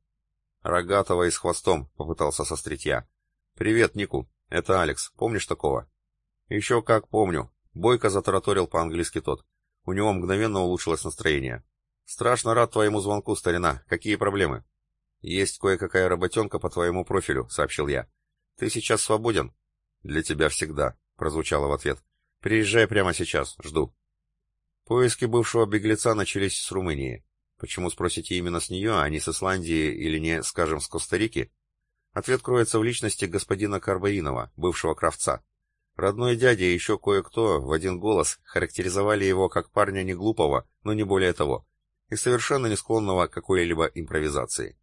«Рогатого и с хвостом», — попытался сострить я. «Привет, Нику. Это Алекс. Помнишь такого?» «Еще как помню». Бойко затараторил по-английски тот. У него мгновенно улучшилось настроение. «Страшно рад твоему звонку, старина. Какие проблемы?» «Есть кое-какая работенка по твоему профилю», — сообщил я. «Ты сейчас свободен?» «Для тебя всегда», — прозвучало в ответ. «Приезжай прямо сейчас. Жду». Поиски бывшего беглеца начались с Румынии. Почему, спросите, именно с нее, а не с Исландии или не, скажем, с Коста-Рики? Ответ кроется в личности господина Карбаинова, бывшего кравца. Родной дядя и еще кое-кто в один голос характеризовали его как парня не глупого, но не более того, и совершенно не склонного к какой-либо импровизации.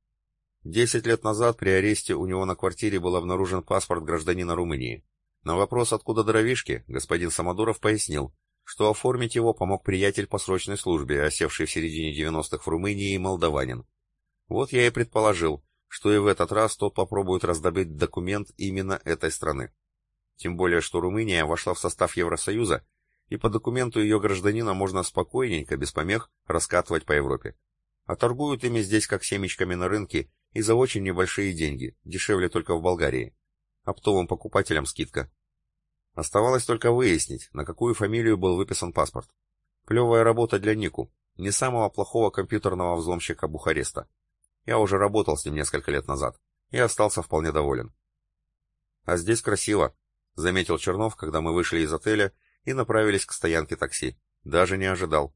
Десять лет назад при аресте у него на квартире был обнаружен паспорт гражданина Румынии. На вопрос, откуда дровишки, господин Самодуров пояснил, что оформить его помог приятель по срочной службе, осевший в середине 90-х в Румынии, молдаванин. Вот я и предположил, что и в этот раз тот попробует раздобыть документ именно этой страны. Тем более, что Румыния вошла в состав Евросоюза, и по документу ее гражданина можно спокойненько, без помех, раскатывать по Европе. А торгуют ими здесь как семечками на рынке и за очень небольшие деньги, дешевле только в Болгарии. Оптовым покупателям скидка. Оставалось только выяснить, на какую фамилию был выписан паспорт. Клевая работа для Нику, не самого плохого компьютерного взломщика Бухареста. Я уже работал с ним несколько лет назад и остался вполне доволен. «А здесь красиво», — заметил Чернов, когда мы вышли из отеля и направились к стоянке такси. Даже не ожидал.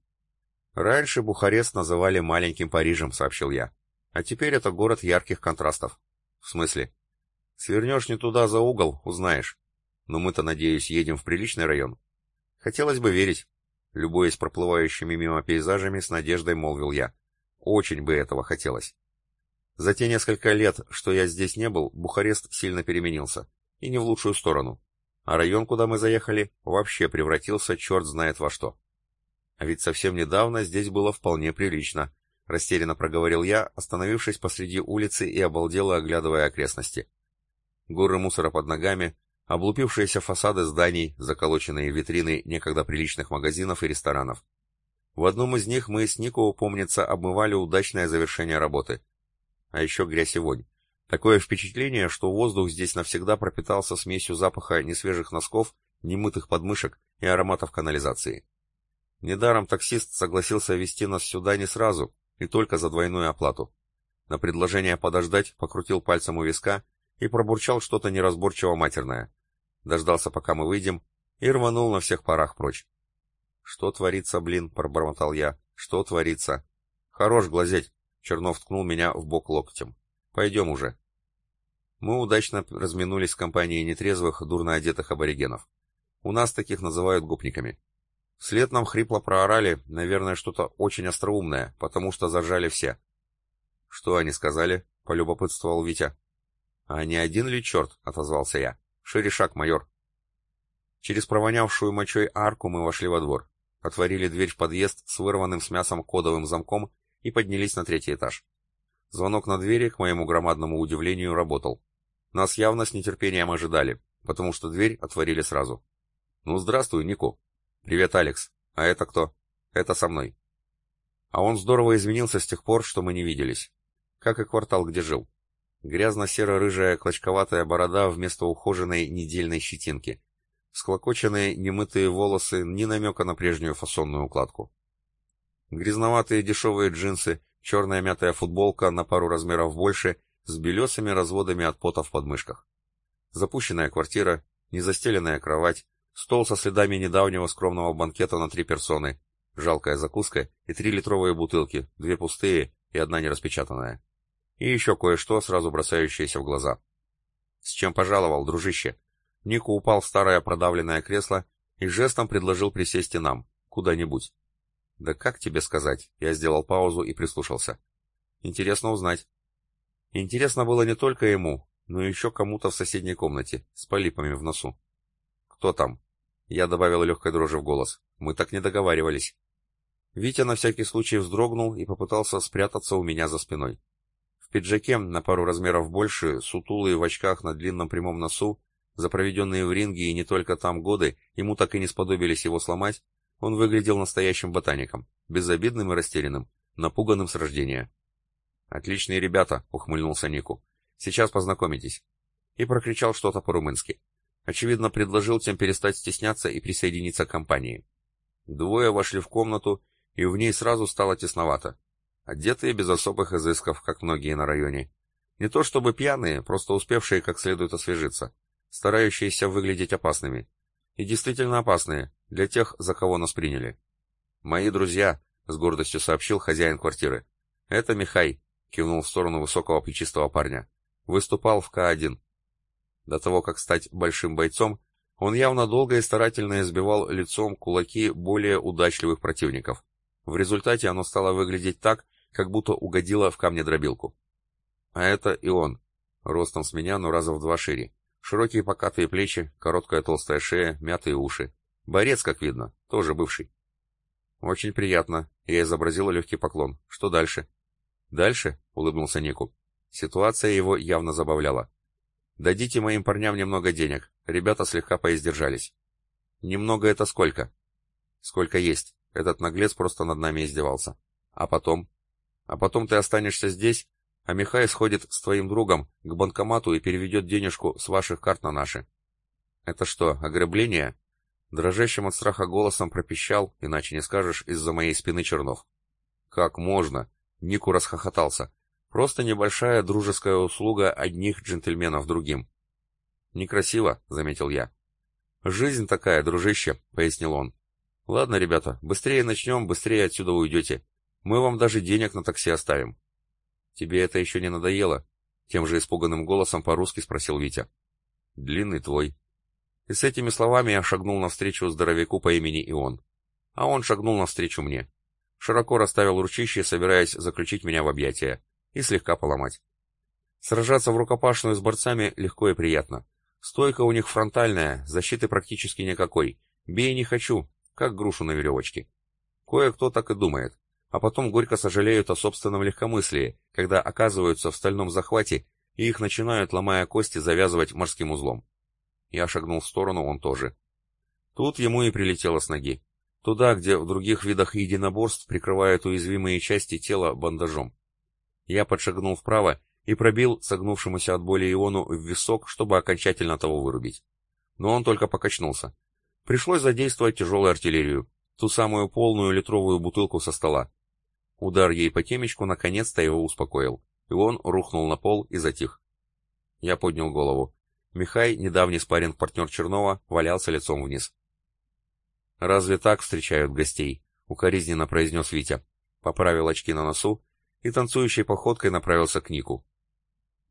«Раньше Бухарест называли маленьким Парижем», — сообщил я. А теперь это город ярких контрастов. В смысле? Свернешь не туда за угол, узнаешь. Но мы-то, надеюсь, едем в приличный район. Хотелось бы верить. Любуясь проплывающими мимо пейзажами, с надеждой молвил я. Очень бы этого хотелось. За те несколько лет, что я здесь не был, Бухарест сильно переменился. И не в лучшую сторону. А район, куда мы заехали, вообще превратился черт знает во что. А ведь совсем недавно здесь было вполне прилично, растерянно проговорил я, остановившись посреди улицы и обалдело оглядывая окрестности. Горы мусора под ногами, облупившиеся фасады зданий, заколоченные витрины некогда приличных магазинов и ресторанов. В одном из них мы с Нико, помнится, обмывали удачное завершение работы. А еще грязь и вонь. Такое впечатление, что воздух здесь навсегда пропитался смесью запаха несвежих носков, немытых подмышек и ароматов канализации. Недаром таксист согласился вести нас сюда не сразу, и только за двойную оплату. На предложение подождать покрутил пальцем у виска и пробурчал что-то неразборчиво матерное. Дождался, пока мы выйдем, и рванул на всех парах прочь. «Что творится, блин?» — пробормотал я. «Что творится?» «Хорош глазеть!» — Чернов ткнул меня в бок локтем. «Пойдем уже». Мы удачно разминулись с компанией нетрезвых, дурно одетых аборигенов. У нас таких называют гопниками. Вслед нам хрипло проорали, наверное, что-то очень остроумное, потому что заржали все. — Что они сказали? — полюбопытствовал Витя. — А не один ли черт? — отозвался я. — Шире шаг, майор. Через провонявшую мочой арку мы вошли во двор, отворили дверь в подъезд с вырванным с мясом кодовым замком и поднялись на третий этаж. Звонок на двери, к моему громадному удивлению, работал. Нас явно с нетерпением ожидали, потому что дверь отворили сразу. «Ну, здравствуй, Нику!» «Привет, Алекс. А это кто?» «Это со мной». А он здорово изменился с тех пор, что мы не виделись. Как и квартал, где жил. Грязно-серо-рыжая клочковатая борода вместо ухоженной недельной щетинки. Склокоченные немытые волосы, ни намека на прежнюю фасонную укладку. Грязноватые дешевые джинсы, черная мятая футболка на пару размеров больше, с белесыми разводами от пота в подмышках. Запущенная квартира, незастеленная кровать, Стол со следами недавнего скромного банкета на три персоны, жалкая закуска и три литровые бутылки, две пустые и одна нераспечатанная. И еще кое-что, сразу бросающееся в глаза. «С чем пожаловал, дружище?» Нику упал в старое продавленное кресло и жестом предложил присесть и нам, куда-нибудь. «Да как тебе сказать?» Я сделал паузу и прислушался. «Интересно узнать». Интересно было не только ему, но еще кому-то в соседней комнате, с полипами в носу. «Кто там?» Я добавил легкой дрожи в голос. «Мы так не договаривались». Витя на всякий случай вздрогнул и попытался спрятаться у меня за спиной. В пиджаке, на пару размеров больше, сутулый в очках на длинном прямом носу, за проведенные в ринге и не только там годы, ему так и не сподобились его сломать, он выглядел настоящим ботаником, безобидным и растерянным, напуганным с рождения. «Отличные ребята», — ухмыльнулся Нику. «Сейчас познакомитесь». И прокричал что-то по-румынски. Очевидно, предложил тем перестать стесняться и присоединиться к компании. Двое вошли в комнату, и в ней сразу стало тесновато. Одетые без особых изысков, как многие на районе. Не то чтобы пьяные, просто успевшие как следует освежиться старающиеся выглядеть опасными. И действительно опасные, для тех, за кого нас приняли. «Мои друзья», — с гордостью сообщил хозяин квартиры. «Это Михай», — кивнул в сторону высокого плечистого парня. «Выступал в К-1». До того, как стать большим бойцом, он явно долго и старательно избивал лицом кулаки более удачливых противников. В результате оно стало выглядеть так, как будто угодило в камнедробилку. А это и он, ростом с меня, но раза в два шире. Широкие покатые плечи, короткая толстая шея, мятые уши. Борец, как видно, тоже бывший. Очень приятно. Я изобразила легкий поклон. Что дальше? Дальше? Улыбнулся Нику. Ситуация его явно забавляла. Дадите моим парням немного денег. Ребята слегка поиздержались. Немного это сколько? Сколько есть. Этот наглец просто над нами издевался. А потом? А потом ты останешься здесь а Михай сходит с твоим другом к банкомату и переведет денежку с ваших карт на наши. Это что, ограбление? Дрожащим от страха голосом пропищал, иначе не скажешь, из-за моей спины Чернов. Как можно? Нику расхохотался. Просто небольшая дружеская услуга одних джентльменов другим. Некрасиво, заметил я. Жизнь такая, дружище, пояснил он. Ладно, ребята, быстрее начнем, быстрее отсюда уйдете. Мы вам даже денег на такси оставим. «Тебе это еще не надоело?» Тем же испуганным голосом по-русски спросил Витя. «Длинный твой». И с этими словами я шагнул навстречу здоровяку по имени Ион. А он шагнул навстречу мне. Широко расставил ручище, собираясь заключить меня в объятия. И слегка поломать. Сражаться в рукопашную с борцами легко и приятно. Стойка у них фронтальная, защиты практически никакой. Бей не хочу, как грушу на веревочке. Кое-кто так и думает а потом горько сожалеют о собственном легкомыслии, когда оказываются в стальном захвате и их начинают, ломая кости, завязывать морским узлом. Я шагнул в сторону, он тоже. Тут ему и прилетело с ноги. Туда, где в других видах единоборств прикрывают уязвимые части тела бандажом. Я подшагнул вправо и пробил согнувшемуся от боли Иону в висок, чтобы окончательно того вырубить. Но он только покачнулся. Пришлось задействовать тяжелую артиллерию, ту самую полную литровую бутылку со стола. Удар ей по темечку наконец-то его успокоил, и он рухнул на пол и затих. Я поднял голову. Михай, недавний спарринг-партнер Чернова, валялся лицом вниз. «Разве так встречают гостей?» — укоризненно произнес Витя. Поправил очки на носу и танцующей походкой направился к Нику.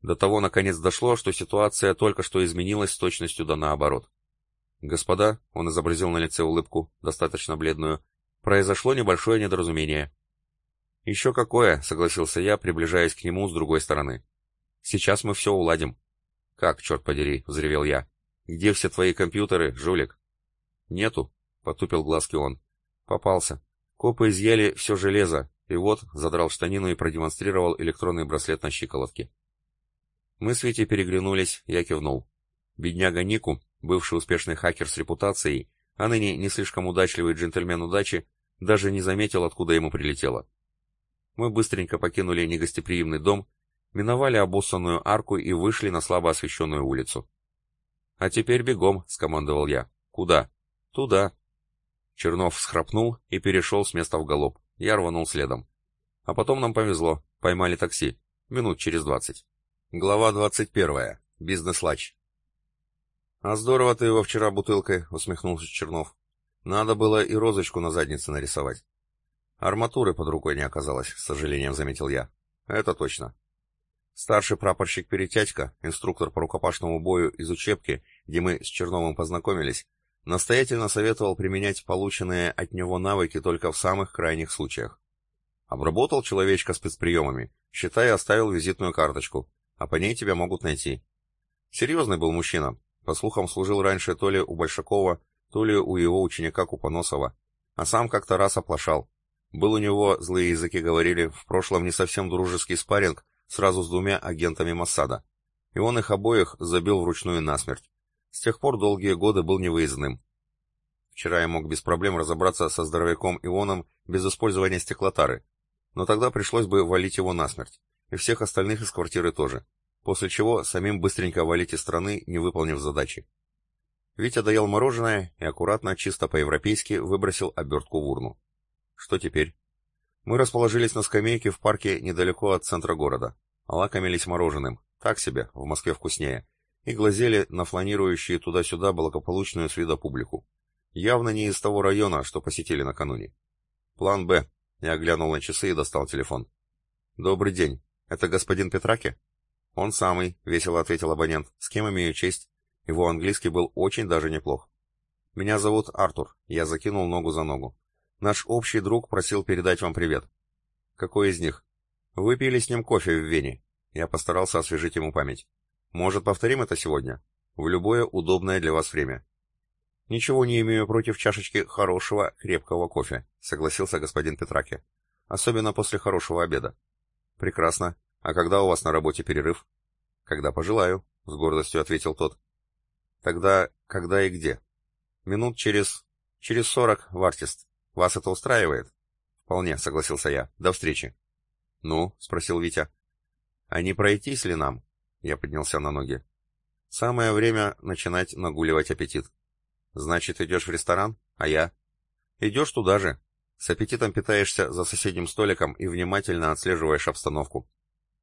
До того наконец дошло, что ситуация только что изменилась с точностью да наоборот. «Господа», — он изобразил на лице улыбку, достаточно бледную, — «произошло небольшое недоразумение. «Еще какое», — согласился я, приближаясь к нему с другой стороны. «Сейчас мы все уладим». «Как, черт подери», — взревел я. «Где все твои компьютеры, жулик?» «Нету», — потупил глазки он. «Попался. Копы изъяли все железо, и вот, задрал штанину и продемонстрировал электронный браслет на щиколотке. Мы с Витей переглянулись, я кивнул. Бедняга Нику, бывший успешный хакер с репутацией, а ныне не слишком удачливый джентльмен удачи, даже не заметил, откуда ему прилетело. Мы быстренько покинули негостеприимный дом, миновали обоссанную арку и вышли на слабо освещенную улицу. «А теперь бегом», — скомандовал я. «Куда?» «Туда». Чернов всхрапнул и перешел с места в галоп. Я рванул следом. А потом нам повезло. Поймали такси. Минут через двадцать. Глава двадцать первая. Бизнес-лач. «А здорово ты его вчера бутылкой», — усмехнулся Чернов. «Надо было и розочку на заднице нарисовать». Арматуры под рукой не оказалось, с сожалением заметил я. Это точно. Старший прапорщик Перетятько, инструктор по рукопашному бою из учебки, где мы с Черновым познакомились, настоятельно советовал применять полученные от него навыки только в самых крайних случаях. Обработал человечка спецприемами, считай, оставил визитную карточку, а по ней тебя могут найти. Серьезный был мужчина, по слухам служил раньше то ли у Большакова, то ли у его ученика Купоносова, а сам как-то раз оплошал. Был у него, злые языки говорили, в прошлом не совсем дружеский спарринг сразу с двумя агентами Моссада, и он их обоих забил вручную насмерть. С тех пор долгие годы был невыездным. Вчера я мог без проблем разобраться со здоровяком Ионом без использования стеклотары, но тогда пришлось бы валить его насмерть, и всех остальных из квартиры тоже, после чего самим быстренько валить из страны, не выполнив задачи. Витя доел мороженое и аккуратно, чисто по-европейски выбросил обертку в урну. Что теперь? Мы расположились на скамейке в парке недалеко от центра города. Лакомились мороженым, так себе, в Москве вкуснее, и глазели на фланирующие туда-сюда благополучную с вида публику. Явно не из того района, что посетили накануне. План «Б». Я глянул на часы и достал телефон. «Добрый день. Это господин Петраки?» «Он самый», — весело ответил абонент. «С кем имею честь?» Его английский был очень даже неплох. «Меня зовут Артур». Я закинул ногу за ногу. «Наш общий друг просил передать вам привет». «Какой из них?» «Вы пили с ним кофе в Вене». Я постарался освежить ему память. «Может, повторим это сегодня?» «В любое удобное для вас время». «Ничего не имею против чашечки хорошего, крепкого кофе», — согласился господин Петраки. «Особенно после хорошего обеда». «Прекрасно. А когда у вас на работе перерыв?» «Когда пожелаю», — с гордостью ответил тот. «Тогда когда и где?» «Минут через... через сорок в артист. Вас это устраивает?» «Вполне», — согласился я. «До встречи». «Ну?» — спросил Витя. «А не пройтись ли нам?» Я поднялся на ноги. «Самое время начинать нагуливать аппетит». Значит, идешь в ресторан? А я? Идешь туда же. С аппетитом питаешься за соседним столиком и внимательно отслеживаешь обстановку.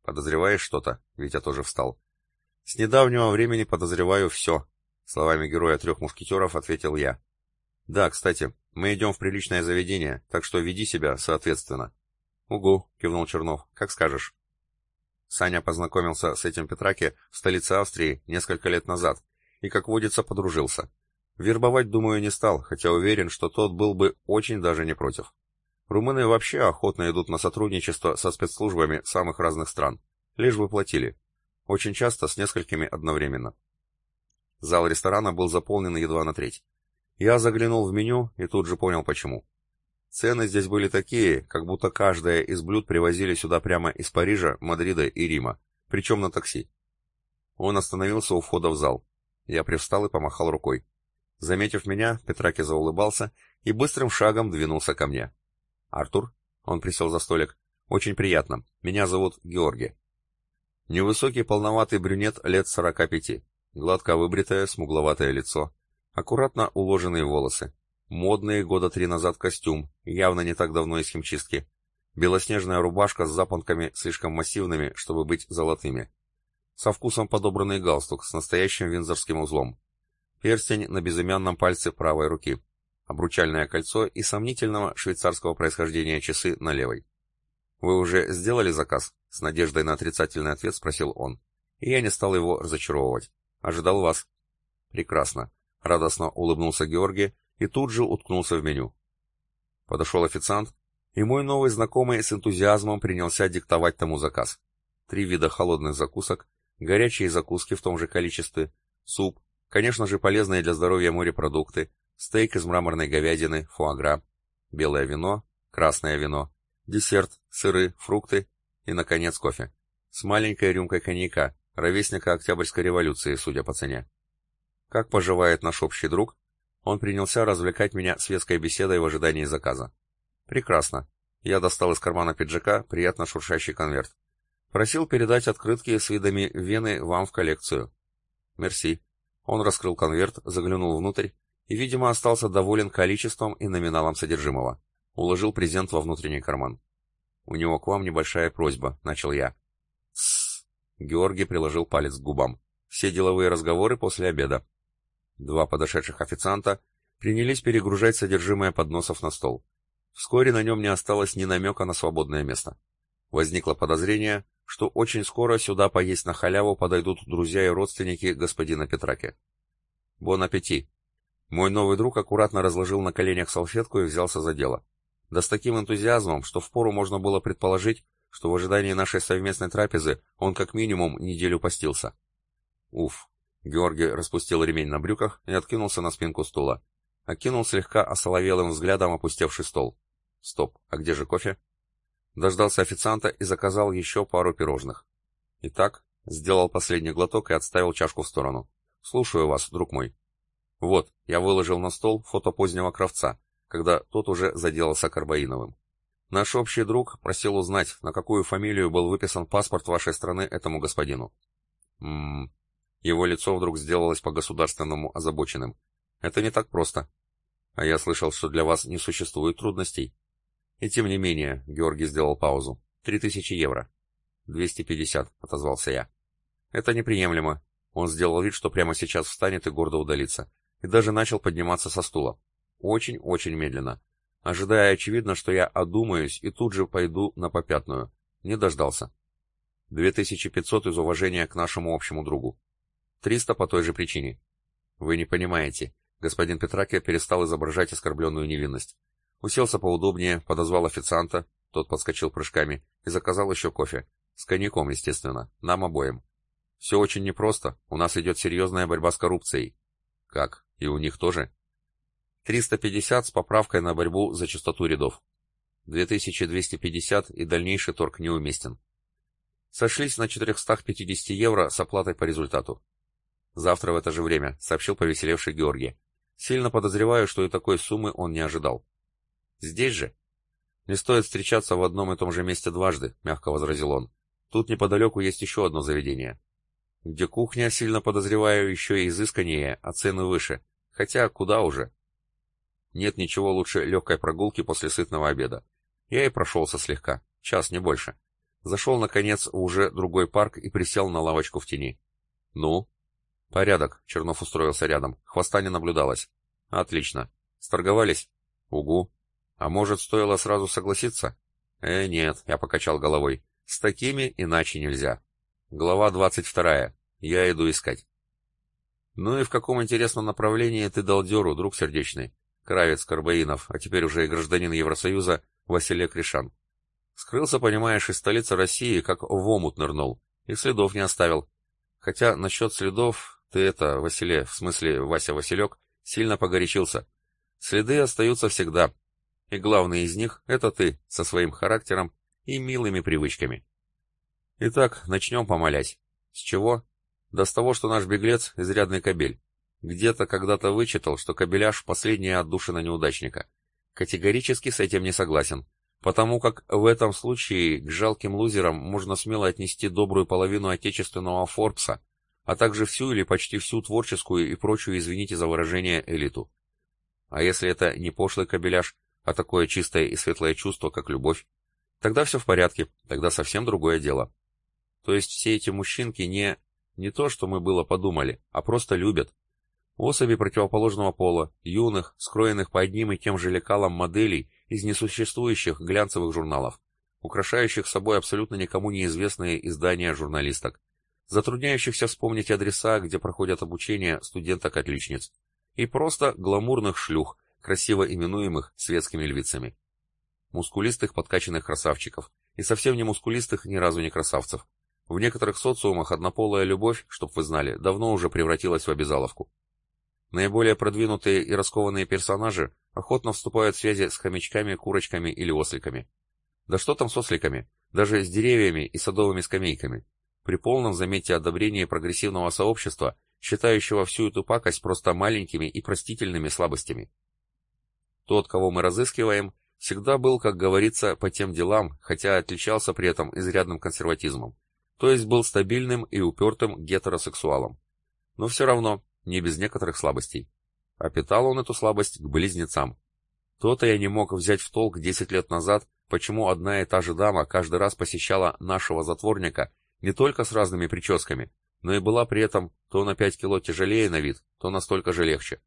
Подозреваешь что-то? Витя тоже встал. С недавнего времени подозреваю все. Словами героя трех мушкетеров ответил я. Да, кстати, мы идем в приличное заведение, так что веди себя соответственно. Угу, кивнул Чернов. Как скажешь. Саня познакомился с этим Петраки в столице Австрии несколько лет назад и, как водится, подружился. Вербовать, думаю, не стал, хотя уверен, что тот был бы очень даже не против. Румыны вообще охотно идут на сотрудничество со спецслужбами самых разных стран, лишь бы платили. Очень часто с несколькими одновременно. Зал ресторана был заполнен едва на треть. Я заглянул в меню и тут же понял почему. Цены здесь были такие, как будто каждое из блюд привозили сюда прямо из Парижа, Мадрида и Рима, причем на такси. Он остановился у входа в зал. Я привстал и помахал рукой. Заметив меня, Петраки заулыбался и быстрым шагом двинулся ко мне. «Артур?» — он присел за столик. «Очень приятно. Меня зовут Георгий». Невысокий полноватый брюнет лет сорока пяти. Гладко выбритое, смугловатое лицо. Аккуратно уложенные волосы. Модный года три назад костюм, явно не так давно из химчистки. Белоснежная рубашка с запонками слишком массивными, чтобы быть золотыми. Со вкусом подобранный галстук с настоящим винзорским узлом перстень на безымянном пальце правой руки, обручальное кольцо и сомнительного швейцарского происхождения часы на левой. «Вы уже сделали заказ?» — с надеждой на отрицательный ответ спросил он. И я не стал его разочаровывать. «Ожидал вас». «Прекрасно», — радостно улыбнулся Георгий и тут же уткнулся в меню. Подошел официант, и мой новый знакомый с энтузиазмом принялся диктовать тому заказ. Три вида холодных закусок, горячие закуски в том же количестве, суп, Конечно же, полезные для здоровья морепродукты, стейк из мраморной говядины, фуагра, белое вино, красное вино, десерт, сыры, фрукты и, наконец, кофе. С маленькой рюмкой коньяка, ровесника Октябрьской революции, судя по цене. Как поживает наш общий друг? Он принялся развлекать меня светской беседой в ожидании заказа. Прекрасно. Я достал из кармана пиджака приятно шуршащий конверт. Просил передать открытки с видами Вены вам в коллекцию. Мерси. Он раскрыл конверт, заглянул внутрь и, видимо, остался доволен количеством и номиналом содержимого. Уложил презент во внутренний карман. «У него к вам небольшая просьба», — начал я. «Тссс!» — Георгий приложил палец к губам. «Все деловые разговоры после обеда». Два подошедших официанта принялись перегружать содержимое подносов на стол. Вскоре на нем не осталось ни намека на свободное место. Возникло подозрение, что очень скоро сюда поесть на халяву подойдут друзья и родственники господина Петраки. Бон аппетит! Мой новый друг аккуратно разложил на коленях салфетку и взялся за дело. Да с таким энтузиазмом, что впору можно было предположить, что в ожидании нашей совместной трапезы он как минимум неделю постился. Уф. Георгий распустил ремень на брюках и откинулся на спинку стула. Окинул слегка осоловелым взглядом опустевший стол. Стоп, а где же кофе? Дождался официанта и заказал еще пару пирожных. Итак, сделал последний глоток и отставил чашку в сторону. Слушаю вас, друг мой. Вот, я выложил на стол фото позднего кровца, когда тот уже заделался карбаиновым. Наш общий друг просил узнать, на какую фамилию был выписан паспорт вашей страны этому господину. Ммм... Его лицо вдруг сделалось по-государственному озабоченным. Это не так просто. А я слышал, что для вас не существует трудностей. И тем не менее, Георгий сделал паузу. Три тысячи евро. Двести пятьдесят, отозвался я. Это неприемлемо. Он сделал вид, что прямо сейчас встанет и гордо удалится. И даже начал подниматься со стула. Очень-очень медленно ожидая, очевидно, что я одумаюсь и тут же пойду на попятную. Не дождался. 2500 из уважения к нашему общему другу. 300 по той же причине. Вы не понимаете. Господин Петраке перестал изображать оскорбленную невинность. Уселся поудобнее, подозвал официанта, тот подскочил прыжками и заказал еще кофе. С коньяком, естественно, нам обоим. Все очень непросто, у нас идет серьезная борьба с коррупцией. Как? И у них тоже? 350 с поправкой на борьбу за частоту рядов. 2250 и дальнейший торг неуместен. Сошлись на 450 евро с оплатой по результату. Завтра в это же время, сообщил повеселевший Георгий. Сильно подозреваю, что и такой суммы он не ожидал. Здесь же? Не стоит встречаться в одном и том же месте дважды, мягко возразил он. Тут неподалеку есть еще одно заведение. Где кухня, сильно подозреваю, еще и изысканнее, а цены выше. Хотя куда уже? Нет ничего лучше легкой прогулки после сытного обеда. Я и прошелся слегка, час, не больше. Зашел, наконец, уже другой парк и присел на лавочку в тени. «Ну?» «Порядок», — Чернов устроился рядом. Хвоста не наблюдалось. «Отлично. Сторговались?» «Угу. А может, стоило сразу согласиться?» «Э, нет», — я покачал головой. «С такими иначе нельзя». Глава двадцать вторая. Я иду искать. «Ну и в каком интересном направлении ты дал дёру, друг сердечный?» Кравец Карбаинов, а теперь уже и гражданин Евросоюза Василий Кришан. Скрылся, понимаешь, из столицы России, как в омут нырнул, и следов не оставил. Хотя насчет следов, ты это, Василий, в смысле Вася Василек, сильно погорячился. Следы остаются всегда. И главный из них — это ты, со своим характером и милыми привычками. Итак, начнем помолять. С чего? Да с того, что наш беглец — изрядный кобель. Где-то когда-то вычитал, что Кобеляш — последняя отдушина неудачника. Категорически с этим не согласен, потому как в этом случае к жалким лузерам можно смело отнести добрую половину отечественного Форбса, а также всю или почти всю творческую и прочую, извините за выражение, элиту. А если это не пошлый Кобеляш, а такое чистое и светлое чувство, как любовь, тогда все в порядке, тогда совсем другое дело. То есть все эти мужчинки не... не то, что мы было подумали, а просто любят, Особи противоположного пола, юных, скроенных по одним и тем же лекалам моделей из несуществующих глянцевых журналов, украшающих собой абсолютно никому неизвестные издания журналисток, затрудняющихся вспомнить адреса, где проходят обучение студенток-отличниц, и просто гламурных шлюх, красиво именуемых светскими львицами. Мускулистых подкачанных красавчиков, и совсем не мускулистых ни разу не красавцев. В некоторых социумах однополая любовь, чтоб вы знали, давно уже превратилась в обязаловку. Наиболее продвинутые и раскованные персонажи охотно вступают в связи с хомячками, курочками или осликами. Да что там с осликами? Даже с деревьями и садовыми скамейками. При полном, заметьте, одобрении прогрессивного сообщества, считающего всю эту пакость просто маленькими и простительными слабостями. Тот, кого мы разыскиваем, всегда был, как говорится, по тем делам, хотя отличался при этом изрядным консерватизмом, то есть был стабильным и упертым гетеросексуалом. Но все равно, не без некоторых слабостей. А питал он эту слабость к близнецам. То-то я не мог взять в толк 10 лет назад, почему одна и та же дама каждый раз посещала нашего затворника не только с разными прическами, но и была при этом то на 5 кило тяжелее на вид, то настолько же легче.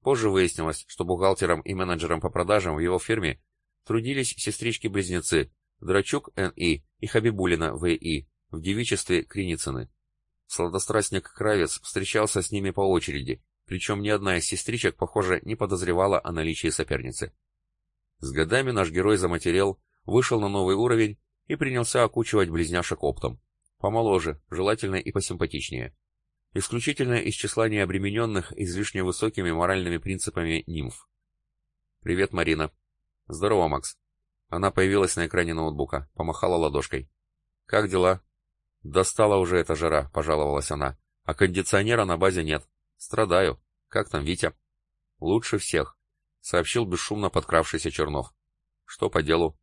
Позже выяснилось, что бухгалтером и менеджером по продажам в его фирме трудились сестрички-близнецы Драчук Н.И. и Хабибулина В.И. в девичестве Криницыны. Сладострастник Кравец встречался с ними по очереди, причем ни одна из сестричек, похоже, не подозревала о наличии соперницы. С годами наш герой заматерел, вышел на новый уровень и принялся окучивать близняшек оптом. Помоложе, желательно и посимпатичнее. Исключительно из числа необремененных излишне высокими моральными принципами нимф. «Привет, Марина». «Здорово, Макс». Она появилась на экране ноутбука, помахала ладошкой. «Как дела?» «Достала уже эта жара», — пожаловалась она. «А кондиционера на базе нет. Страдаю. Как там Витя?» «Лучше всех», — сообщил бесшумно подкравшийся Чернов. «Что по делу?»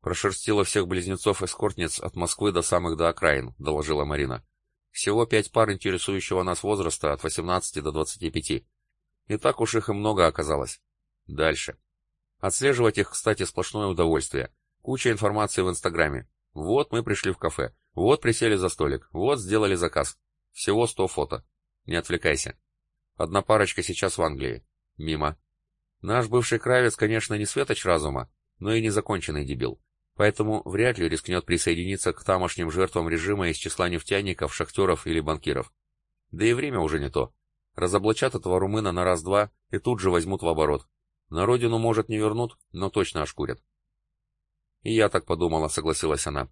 «Прошерстила всех близнецов-эскортниц от Москвы до самых до окраин», — доложила Марина. «Всего пять пар интересующего нас возраста от 18 до 25. И так уж их и много оказалось. Дальше. Отслеживать их, кстати, сплошное удовольствие. Куча информации в Инстаграме. Вот мы пришли в кафе. Вот присели за столик. Вот сделали заказ. Всего сто фото. Не отвлекайся. Одна парочка сейчас в Англии. Мимо. Наш бывший кравец, конечно, не светоч разума, но и незаконченный дебил. Поэтому вряд ли рискнет присоединиться к тамошним жертвам режима из числа нефтяников, шахтеров или банкиров. Да и время уже не то. Разоблачат этого румына на раз-два и тут же возьмут в оборот. На родину, может, не вернут, но точно ошкурят. И я так подумала, согласилась она.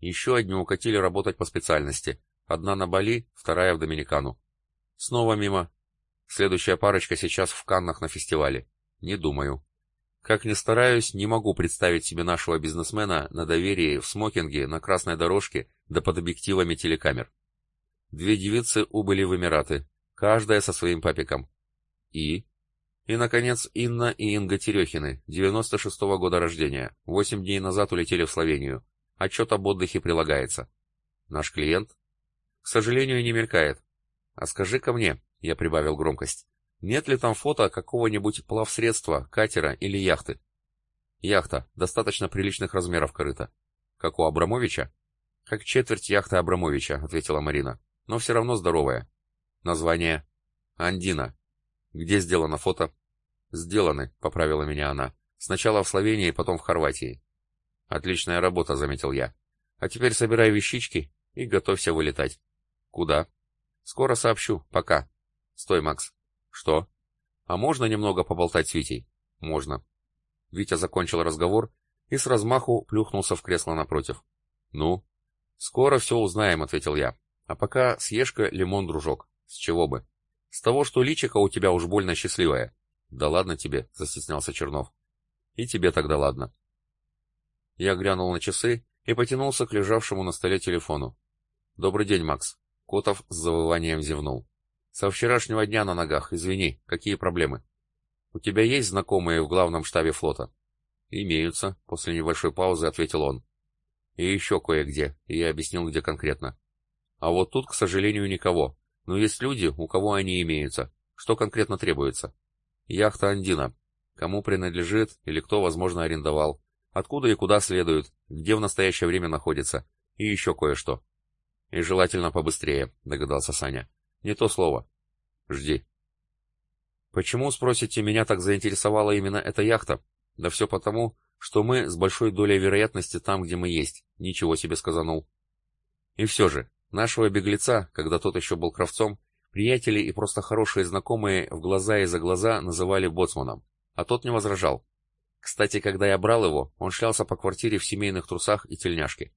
Еще одни укатили работать по специальности. Одна на Бали, вторая в Доминикану. Снова мимо. Следующая парочка сейчас в Каннах на фестивале. Не думаю. Как ни стараюсь, не могу представить себе нашего бизнесмена на доверии в смокинге на красной дорожке да под объективами телекамер. Две девицы убыли в Эмираты, каждая со своим папиком. И? И, наконец, Инна и Инга Терехины, 96-го года рождения, 8 дней назад улетели в Словению. Отчет об отдыхе прилагается. Наш клиент? К сожалению, не мелькает. А скажи-ка мне, я прибавил громкость, нет ли там фото какого-нибудь плавсредства, катера или яхты? Яхта, достаточно приличных размеров корыта. Как у Абрамовича? Как четверть яхты Абрамовича, ответила Марина. Но все равно здоровая. Название? Андина. Где сделано фото? Сделаны, поправила меня она. Сначала в Словении, потом в Хорватии. Отличная работа, заметил я. А теперь собирай вещички и готовься вылетать. Куда? Скоро сообщу. Пока. Стой, Макс. Что? А можно немного поболтать с Витей? Можно. Витя закончил разговор и с размаху плюхнулся в кресло напротив. Ну? Скоро все узнаем, ответил я. А пока съешь-ка лимон, дружок. С чего бы? С того, что личико у тебя уж больно счастливое. Да ладно тебе, застеснялся Чернов. И тебе тогда ладно. Я глянул на часы и потянулся к лежавшему на столе телефону. Добрый день, Макс. Котов с завыванием зевнул. Со вчерашнего дня на ногах, извини, какие проблемы? У тебя есть знакомые в главном штабе флота? Имеются, после небольшой паузы ответил он. И еще кое-где, и я объяснил, где конкретно. А вот тут, к сожалению, никого. Но есть люди, у кого они имеются. Что конкретно требуется? Яхта Андина. Кому принадлежит или кто, возможно, арендовал. Откуда и куда следует, где в настоящее время находится. И еще кое-что. И желательно побыстрее, догадался Саня. Не то слово. Жди. Почему, спросите, меня так заинтересовала именно эта яхта? Да все потому, что мы с большой долей вероятности там, где мы есть. Ничего себе сказанул. И все же, Нашего беглеца, когда тот еще был кровцом, приятели и просто хорошие знакомые в глаза и за глаза называли боцманом, а тот не возражал. Кстати, когда я брал его, он шлялся по квартире в семейных трусах и тельняшке.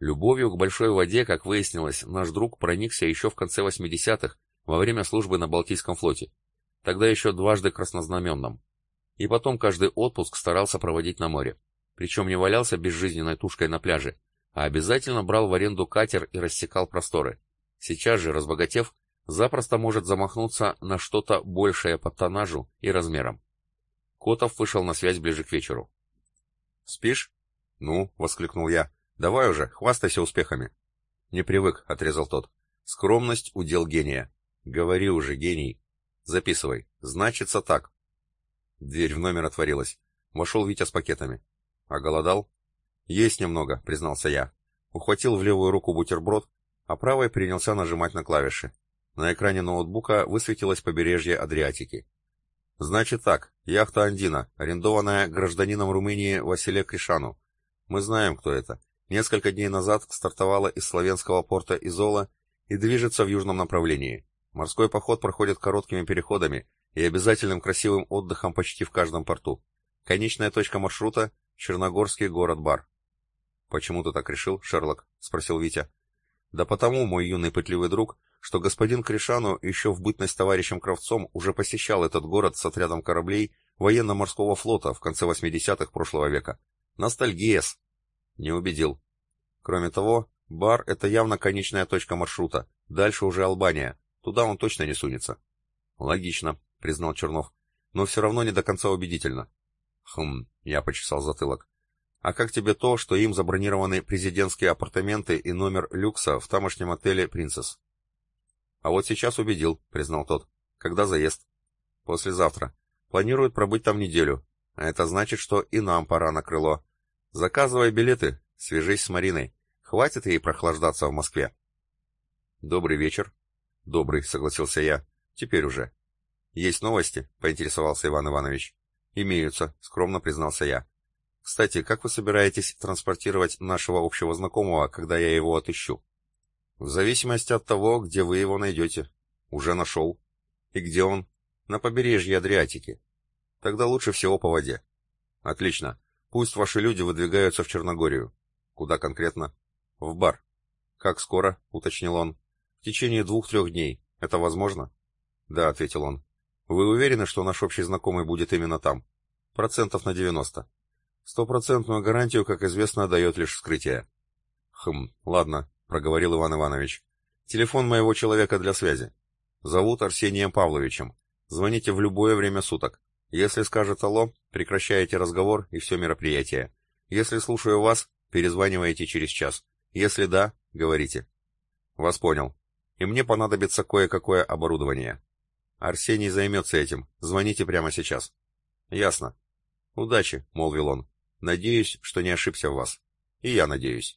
Любовью к большой воде, как выяснилось, наш друг проникся еще в конце 80-х, во время службы на Балтийском флоте. Тогда еще дважды краснознаменном. И потом каждый отпуск старался проводить на море. Причем не валялся безжизненной тушкой на пляже, а обязательно брал в аренду катер и рассекал просторы. Сейчас же, разбогатев, запросто может замахнуться на что-то большее по тоннажу и размерам. Котов вышел на связь ближе к вечеру. «Спишь?» «Ну», — воскликнул я, — «давай уже, хвастайся успехами». «Не привык», — отрезал тот. «Скромность — удел гения». «Говори уже, гений». «Записывай. Значится так». Дверь в номер отворилась. Вошел Витя с пакетами. «А голодал?» «Есть немного», — признался я. Ухватил в левую руку бутерброд, а правой принялся нажимать на клавиши. На экране ноутбука высветилось побережье Адриатики. «Значит так, яхта «Андина», арендованная гражданином Румынии Василе Кришану. Мы знаем, кто это. Несколько дней назад стартовала из славянского порта Изола и движется в южном направлении. Морской поход проходит короткими переходами и обязательным красивым отдыхом почти в каждом порту. Конечная точка маршрута — Черногорский город-бар. «Почему ты так решил, Шерлок?» — спросил Витя. «Да потому, мой юный пытливый друг, что господин Кришану еще в бытность товарищем Кравцом уже посещал этот город с отрядом кораблей военно-морского флота в конце 80-х прошлого века. Ностальгия-с!» Не убедил. Кроме того, бар — это явно конечная точка маршрута. Дальше уже Албания. Туда он точно не сунется. Логично, признал Чернов. Но все равно не до конца убедительно. Хм, я почесал затылок. А как тебе то, что им забронированы президентские апартаменты и номер люкса в тамошнем отеле «Принцесс»? А вот сейчас убедил, признал тот. Когда заезд? Послезавтра. Планируют пробыть там неделю. А это значит, что и нам пора на крыло. Заказывай билеты, свяжись с Мариной. Хватит ей прохлаждаться в Москве. Добрый вечер. Добрый, согласился я. Теперь уже. Есть новости? Поинтересовался Иван Иванович. Имеются, скромно признался я. Кстати, как вы собираетесь транспортировать нашего общего знакомого, когда я его отыщу? В зависимости от того, где вы его найдете. Уже нашел. И где он? На побережье Адриатики. Тогда лучше всего по воде. Отлично. Пусть ваши люди выдвигаются в Черногорию. Куда конкретно? В бар. Как скоро? уточнил он. В течение двух-трех дней. Это возможно? Да, ответил он. Вы уверены, что наш общий знакомый будет именно там? Процентов на девяносто. Стопроцентную гарантию, как известно, дает лишь вскрытие. Хм, ладно, проговорил Иван Иванович. Телефон моего человека для связи. Зовут Арсением Павловичем. Звоните в любое время суток. Если скажет «Алло», прекращаете разговор и все мероприятие. Если слушаю вас, перезваниваете через час. Если да, говорите. Вас понял. И мне понадобится кое-какое оборудование. Арсений займется этим. Звоните прямо сейчас. Ясно. Удачи, молвил он. Надеюсь, что не ошибся в вас. И я надеюсь.